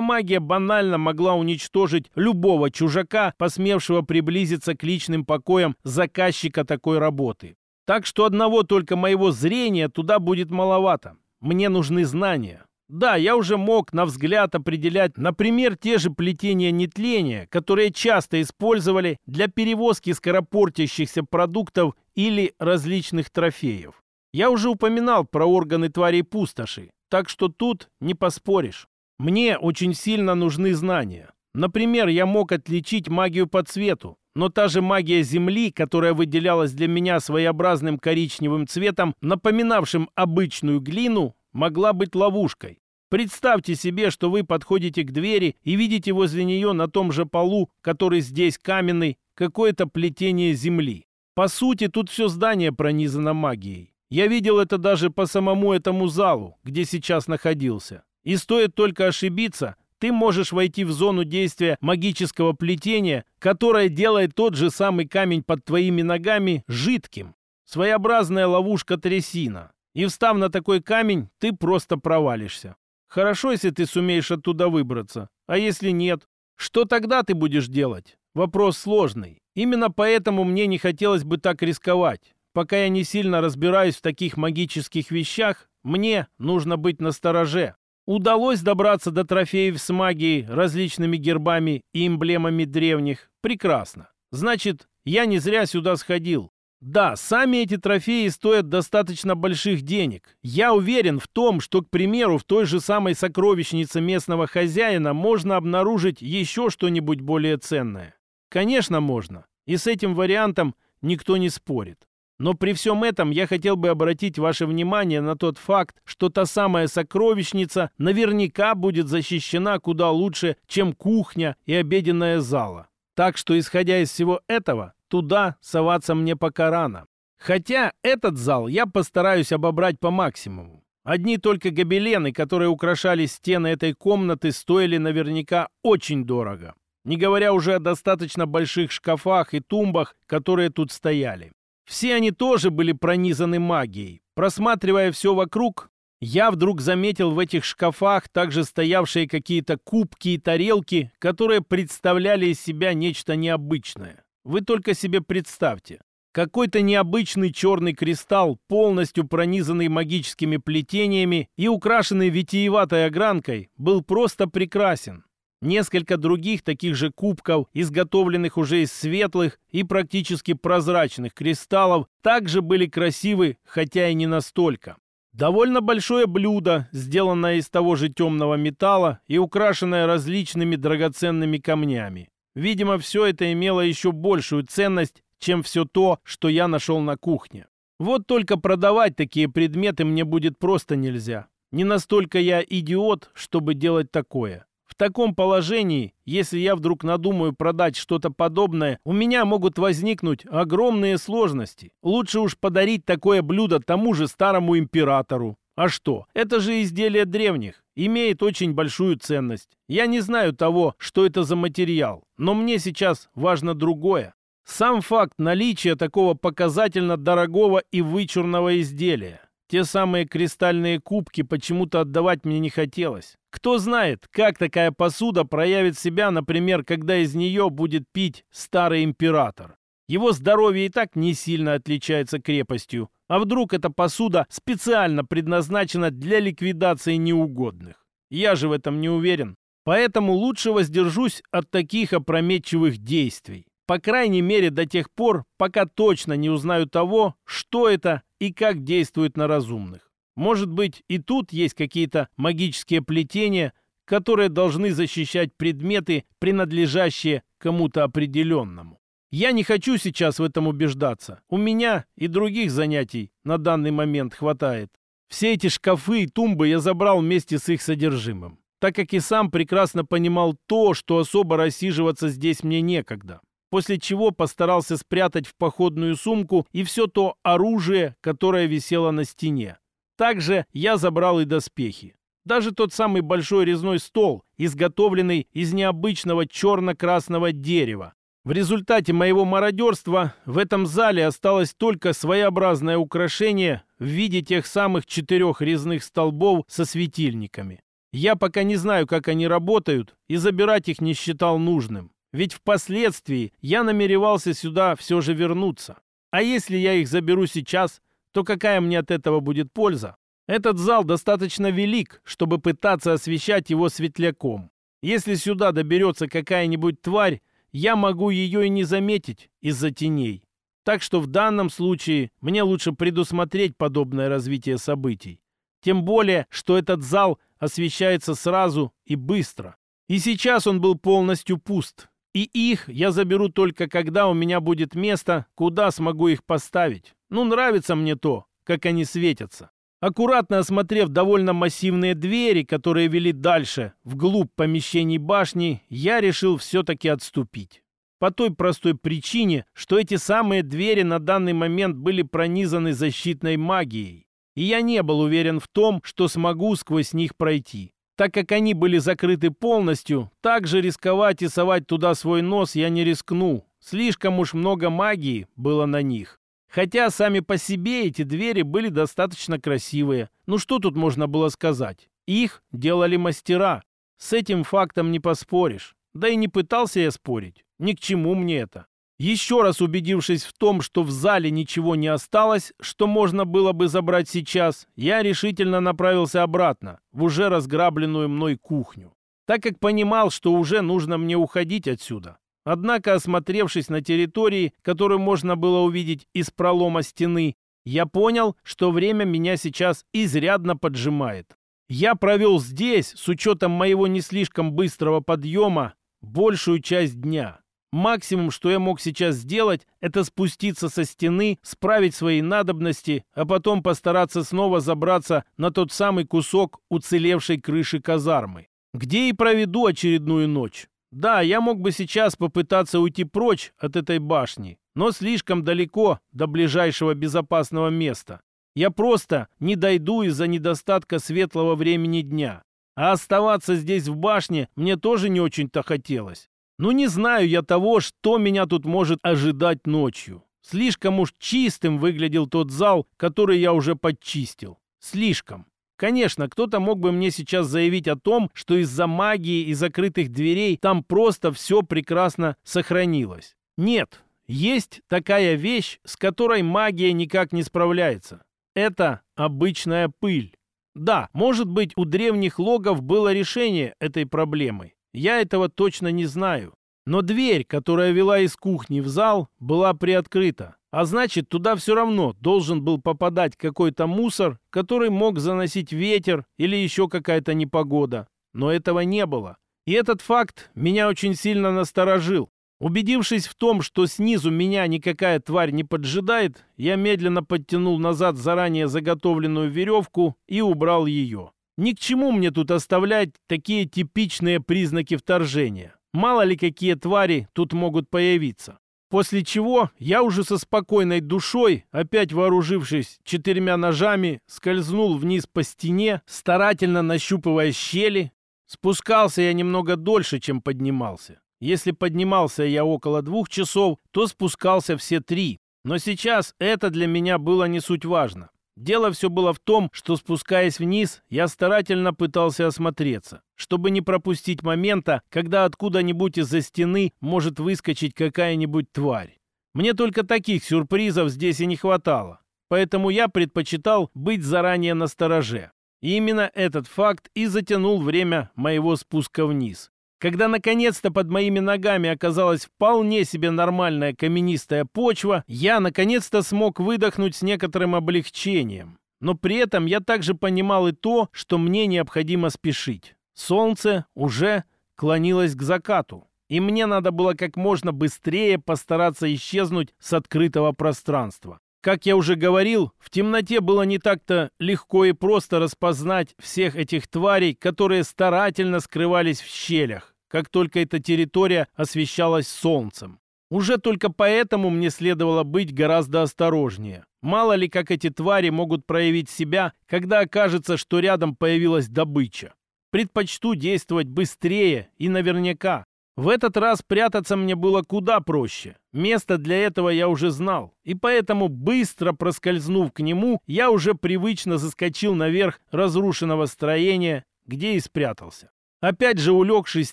магия банально могла уничтожить любого чужака, посмевшего приблизиться к личным покоям заказчика такой работы. Так что одного только моего зрения туда будет маловато. Мне нужны знания. Да, я уже мог на взгляд определять, например, те же плетения нетления, которые часто использовали для перевозки скоропортящихся продуктов или различных трофеев. Я уже упоминал про органы тварей пустоши, так что тут не поспоришь. Мне очень сильно нужны знания. Например, я мог отличить магию по цвету, но та же магия Земли, которая выделялась для меня своеобразным коричневым цветом, напоминавшим обычную глину, могла быть ловушкой. Представьте себе, что вы подходите к двери и видите возле нее на том же полу, который здесь каменный, какое-то плетение земли. По сути, тут все здание пронизано магией. Я видел это даже по самому этому залу, где сейчас находился. И стоит только ошибиться, ты можешь войти в зону действия магического плетения, которое делает тот же самый камень под твоими ногами жидким. Своеобразная ловушка-трясина. И встав на такой камень, ты просто провалишься. Хорошо, если ты сумеешь оттуда выбраться. А если нет? Что тогда ты будешь делать? Вопрос сложный. Именно поэтому мне не хотелось бы так рисковать. Пока я не сильно разбираюсь в таких магических вещах, мне нужно быть настороже. Удалось добраться до трофеев с магией, различными гербами и эмблемами древних. Прекрасно. Значит, я не зря сюда сходил. Да, сами эти трофеи стоят достаточно больших денег. Я уверен в том, что, к примеру, в той же самой сокровищнице местного хозяина можно обнаружить еще что-нибудь более ценное. Конечно, можно. И с этим вариантом никто не спорит. Но при всем этом я хотел бы обратить ваше внимание на тот факт, что та самая сокровищница наверняка будет защищена куда лучше, чем кухня и обеденная зала. Так что, исходя из всего этого, туда соваться мне пока рано. Хотя этот зал я постараюсь обобрать по максимуму. Одни только гобелены, которые украшали стены этой комнаты, стоили наверняка очень дорого. Не говоря уже о достаточно больших шкафах и тумбах, которые тут стояли. Все они тоже были пронизаны магией. Просматривая все вокруг, я вдруг заметил в этих шкафах также стоявшие какие-то кубки и тарелки, которые представляли из себя нечто необычное. Вы только себе представьте. Какой-то необычный черный кристалл, полностью пронизанный магическими плетениями и украшенный витиеватой огранкой, был просто прекрасен. Несколько других таких же кубков, изготовленных уже из светлых и практически прозрачных кристаллов, также были красивы, хотя и не настолько. Довольно большое блюдо, сделанное из того же темного металла и украшенное различными драгоценными камнями. Видимо, все это имело еще большую ценность, чем все то, что я нашел на кухне. Вот только продавать такие предметы мне будет просто нельзя. Не настолько я идиот, чтобы делать такое. В таком положении, если я вдруг надумаю продать что-то подобное, у меня могут возникнуть огромные сложности. Лучше уж подарить такое блюдо тому же старому императору. А что? Это же изделие древних. Имеет очень большую ценность. Я не знаю того, что это за материал. Но мне сейчас важно другое. Сам факт наличия такого показательно дорогого и вычурного изделия. Те самые кристальные кубки почему-то отдавать мне не хотелось. Кто знает, как такая посуда проявит себя, например, когда из нее будет пить старый император. Его здоровье и так не сильно отличается крепостью. А вдруг эта посуда специально предназначена для ликвидации неугодных? Я же в этом не уверен. Поэтому лучше воздержусь от таких опрометчивых действий. По крайней мере до тех пор, пока точно не узнаю того, что это и как действует на разумных. Может быть, и тут есть какие-то магические плетения, которые должны защищать предметы, принадлежащие кому-то определенному. Я не хочу сейчас в этом убеждаться. У меня и других занятий на данный момент хватает. Все эти шкафы и тумбы я забрал вместе с их содержимым, так как и сам прекрасно понимал то, что особо рассиживаться здесь мне некогда. После чего постарался спрятать в походную сумку и все то оружие, которое висело на стене. Также я забрал и доспехи. Даже тот самый большой резной стол, изготовленный из необычного черно-красного дерева. В результате моего мародерства в этом зале осталось только своеобразное украшение в виде тех самых четырех резных столбов со светильниками. Я пока не знаю, как они работают, и забирать их не считал нужным. Ведь впоследствии я намеревался сюда все же вернуться. А если я их заберу сейчас, то какая мне от этого будет польза? Этот зал достаточно велик, чтобы пытаться освещать его светляком. Если сюда доберется какая-нибудь тварь, я могу ее и не заметить из-за теней. Так что в данном случае мне лучше предусмотреть подобное развитие событий. Тем более, что этот зал освещается сразу и быстро. И сейчас он был полностью пуст. И их я заберу только когда у меня будет место, куда смогу их поставить. Ну, нравится мне то, как они светятся. Аккуратно осмотрев довольно массивные двери, которые вели дальше, вглубь помещений башни, я решил все-таки отступить. По той простой причине, что эти самые двери на данный момент были пронизаны защитной магией. И я не был уверен в том, что смогу сквозь них пройти. Так как они были закрыты полностью, также рисковать и совать туда свой нос я не рискну. Слишком уж много магии было на них. Хотя сами по себе эти двери были достаточно красивые. Ну что тут можно было сказать? Их делали мастера. С этим фактом не поспоришь. Да и не пытался я спорить. Ни к чему мне это. Еще раз убедившись в том, что в зале ничего не осталось, что можно было бы забрать сейчас, я решительно направился обратно, в уже разграбленную мной кухню. Так как понимал, что уже нужно мне уходить отсюда. Однако, осмотревшись на территории, которую можно было увидеть из пролома стены, я понял, что время меня сейчас изрядно поджимает. Я провел здесь, с учетом моего не слишком быстрого подъема, большую часть дня. Максимум, что я мог сейчас сделать, это спуститься со стены, справить свои надобности, а потом постараться снова забраться на тот самый кусок уцелевшей крыши казармы, где и проведу очередную ночь. Да, я мог бы сейчас попытаться уйти прочь от этой башни, но слишком далеко до ближайшего безопасного места. Я просто не дойду из-за недостатка светлого времени дня. А оставаться здесь в башне мне тоже не очень-то хотелось. Ну не знаю я того, что меня тут может ожидать ночью. Слишком уж чистым выглядел тот зал, который я уже подчистил. Слишком. Конечно, кто-то мог бы мне сейчас заявить о том, что из-за магии и закрытых дверей там просто все прекрасно сохранилось. Нет, есть такая вещь, с которой магия никак не справляется. Это обычная пыль. Да, может быть, у древних логов было решение этой проблемы. Я этого точно не знаю. Но дверь, которая вела из кухни в зал, была приоткрыта. А значит, туда все равно должен был попадать какой-то мусор, который мог заносить ветер или еще какая-то непогода. Но этого не было. И этот факт меня очень сильно насторожил. Убедившись в том, что снизу меня никакая тварь не поджидает, я медленно подтянул назад заранее заготовленную веревку и убрал ее. Ни к чему мне тут оставлять такие типичные признаки вторжения. Мало ли какие твари тут могут появиться. После чего я уже со спокойной душой, опять вооружившись четырьмя ножами, скользнул вниз по стене, старательно нащупывая щели. Спускался я немного дольше, чем поднимался. Если поднимался я около двух часов, то спускался все три. Но сейчас это для меня было не суть важно. Дело все было в том, что спускаясь вниз, я старательно пытался осмотреться, чтобы не пропустить момента, когда откуда-нибудь из-за стены может выскочить какая-нибудь тварь. Мне только таких сюрпризов здесь и не хватало, поэтому я предпочитал быть заранее на стороже. И именно этот факт и затянул время моего спуска вниз. Когда наконец-то под моими ногами оказалась вполне себе нормальная каменистая почва, я наконец-то смог выдохнуть с некоторым облегчением. Но при этом я также понимал и то, что мне необходимо спешить. Солнце уже клонилось к закату. и мне надо было как можно быстрее постараться исчезнуть с открытого пространства. Как я уже говорил, в темноте было не так-то легко и просто распознать всех этих тварей, которые старательно скрывались в щелях, как только эта территория освещалась солнцем. Уже только поэтому мне следовало быть гораздо осторожнее. Мало ли, как эти твари могут проявить себя, когда окажется, что рядом появилась добыча. Предпочту действовать быстрее и наверняка. В этот раз прятаться мне было куда проще. Место для этого я уже знал, и поэтому, быстро проскользнув к нему, я уже привычно заскочил наверх разрушенного строения, где и спрятался. Опять же улегшись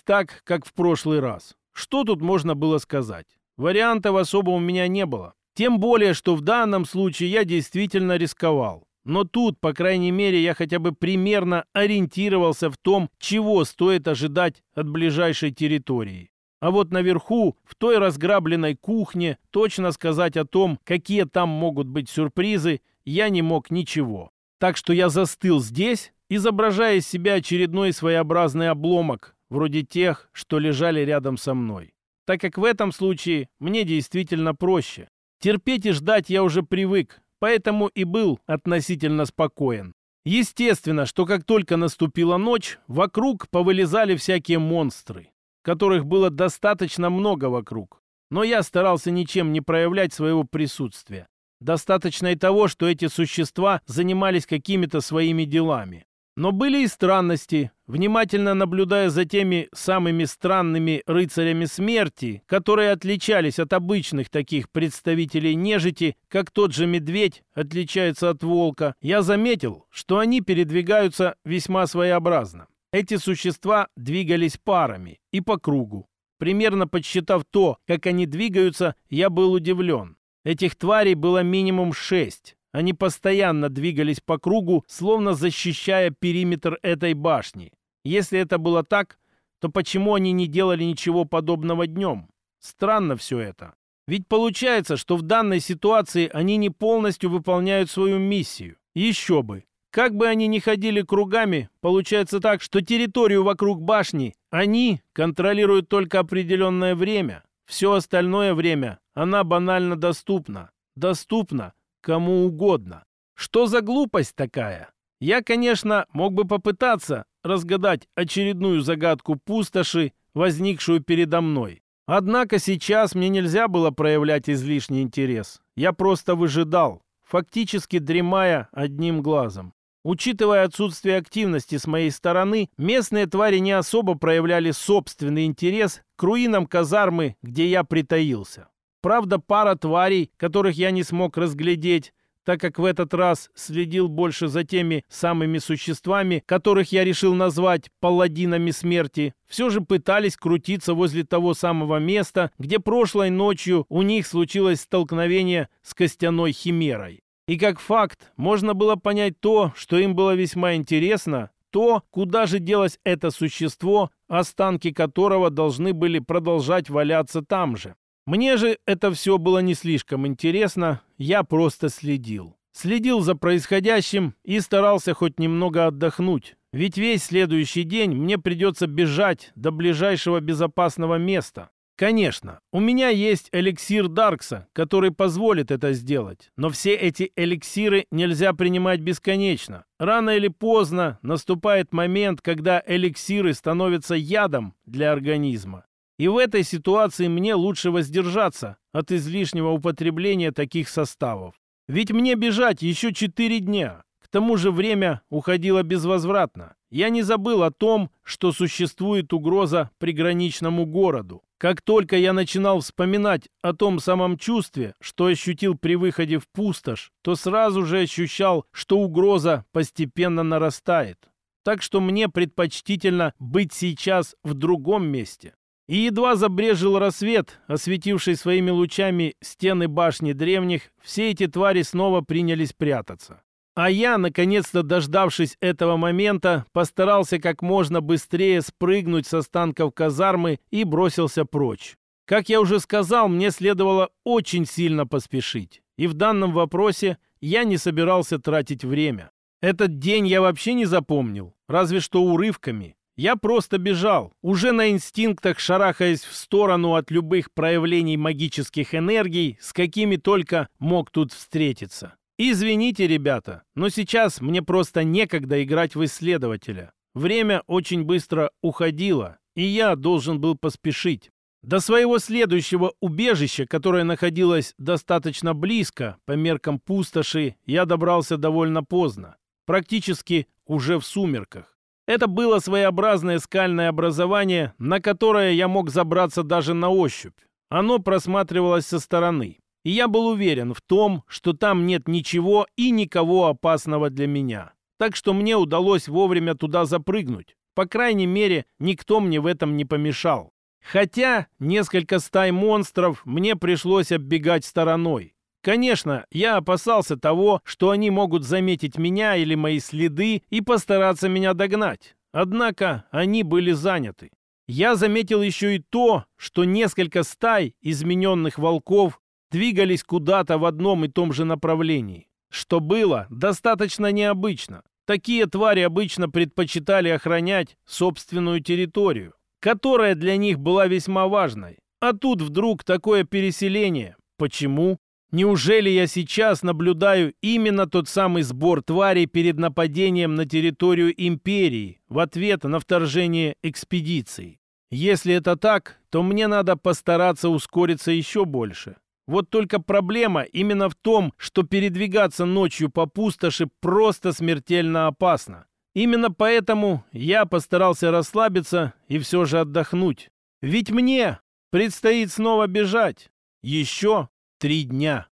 так, как в прошлый раз. Что тут можно было сказать? Вариантов особо у меня не было. Тем более, что в данном случае я действительно рисковал. Но тут, по крайней мере, я хотя бы примерно ориентировался в том, чего стоит ожидать от ближайшей территории. А вот наверху, в той разграбленной кухне, точно сказать о том, какие там могут быть сюрпризы, я не мог ничего. Так что я застыл здесь, изображая из себя очередной своеобразный обломок, вроде тех, что лежали рядом со мной так как в этом случае мне действительно проще. Терпеть и ждать я уже привык, поэтому и был относительно спокоен. Естественно, что как только наступила ночь, вокруг повылезали всякие монстры, которых было достаточно много вокруг. Но я старался ничем не проявлять своего присутствия. Достаточно и того, что эти существа занимались какими-то своими делами. Но были и странности. Внимательно наблюдая за теми самыми странными рыцарями смерти, которые отличались от обычных таких представителей нежити, как тот же медведь отличается от волка, я заметил, что они передвигаются весьма своеобразно. Эти существа двигались парами и по кругу. Примерно подсчитав то, как они двигаются, я был удивлен. Этих тварей было минимум шесть. Они постоянно двигались по кругу, словно защищая периметр этой башни. Если это было так, то почему они не делали ничего подобного днем? Странно все это. Ведь получается, что в данной ситуации они не полностью выполняют свою миссию. Еще бы. Как бы они ни ходили кругами, получается так, что территорию вокруг башни они контролируют только определенное время. Все остальное время она банально доступна. Доступна кому угодно. Что за глупость такая? Я, конечно, мог бы попытаться разгадать очередную загадку пустоши, возникшую передо мной. Однако сейчас мне нельзя было проявлять излишний интерес. Я просто выжидал, фактически дремая одним глазом. Учитывая отсутствие активности с моей стороны, местные твари не особо проявляли собственный интерес к руинам казармы, где я притаился. Правда, пара тварей, которых я не смог разглядеть, так как в этот раз следил больше за теми самыми существами, которых я решил назвать палладинами смерти, все же пытались крутиться возле того самого места, где прошлой ночью у них случилось столкновение с костяной химерой. И как факт, можно было понять то, что им было весьма интересно, то, куда же делось это существо, останки которого должны были продолжать валяться там же. Мне же это все было не слишком интересно, я просто следил. Следил за происходящим и старался хоть немного отдохнуть. Ведь весь следующий день мне придется бежать до ближайшего безопасного места. Конечно, у меня есть эликсир Даркса, который позволит это сделать. Но все эти эликсиры нельзя принимать бесконечно. Рано или поздно наступает момент, когда эликсиры становятся ядом для организма. И в этой ситуации мне лучше воздержаться от излишнего употребления таких составов. Ведь мне бежать еще четыре дня. К тому же время уходило безвозвратно. Я не забыл о том, что существует угроза приграничному городу. Как только я начинал вспоминать о том самом чувстве, что ощутил при выходе в пустошь, то сразу же ощущал, что угроза постепенно нарастает. Так что мне предпочтительно быть сейчас в другом месте. И едва забрежил рассвет, осветивший своими лучами стены башни древних, все эти твари снова принялись прятаться. А я, наконец-то дождавшись этого момента, постарался как можно быстрее спрыгнуть с останков казармы и бросился прочь. Как я уже сказал, мне следовало очень сильно поспешить. И в данном вопросе я не собирался тратить время. Этот день я вообще не запомнил, разве что урывками. Я просто бежал, уже на инстинктах шарахаясь в сторону от любых проявлений магических энергий, с какими только мог тут встретиться. Извините, ребята, но сейчас мне просто некогда играть в исследователя. Время очень быстро уходило, и я должен был поспешить. До своего следующего убежища, которое находилось достаточно близко по меркам пустоши, я добрался довольно поздно, практически уже в сумерках. Это было своеобразное скальное образование, на которое я мог забраться даже на ощупь. Оно просматривалось со стороны и я был уверен в том, что там нет ничего и никого опасного для меня. Так что мне удалось вовремя туда запрыгнуть. По крайней мере, никто мне в этом не помешал. Хотя несколько стай монстров мне пришлось оббегать стороной. Конечно, я опасался того, что они могут заметить меня или мои следы и постараться меня догнать. Однако они были заняты. Я заметил еще и то, что несколько стай измененных волков двигались куда-то в одном и том же направлении, что было достаточно необычно. Такие твари обычно предпочитали охранять собственную территорию, которая для них была весьма важной. А тут вдруг такое переселение. Почему? Неужели я сейчас наблюдаю именно тот самый сбор тварей перед нападением на территорию империи в ответ на вторжение экспедиции? Если это так, то мне надо постараться ускориться еще больше. Вот только проблема именно в том, что передвигаться ночью по пустоши просто смертельно опасно. Именно поэтому я постарался расслабиться и все же отдохнуть. Ведь мне предстоит снова бежать. Еще три дня.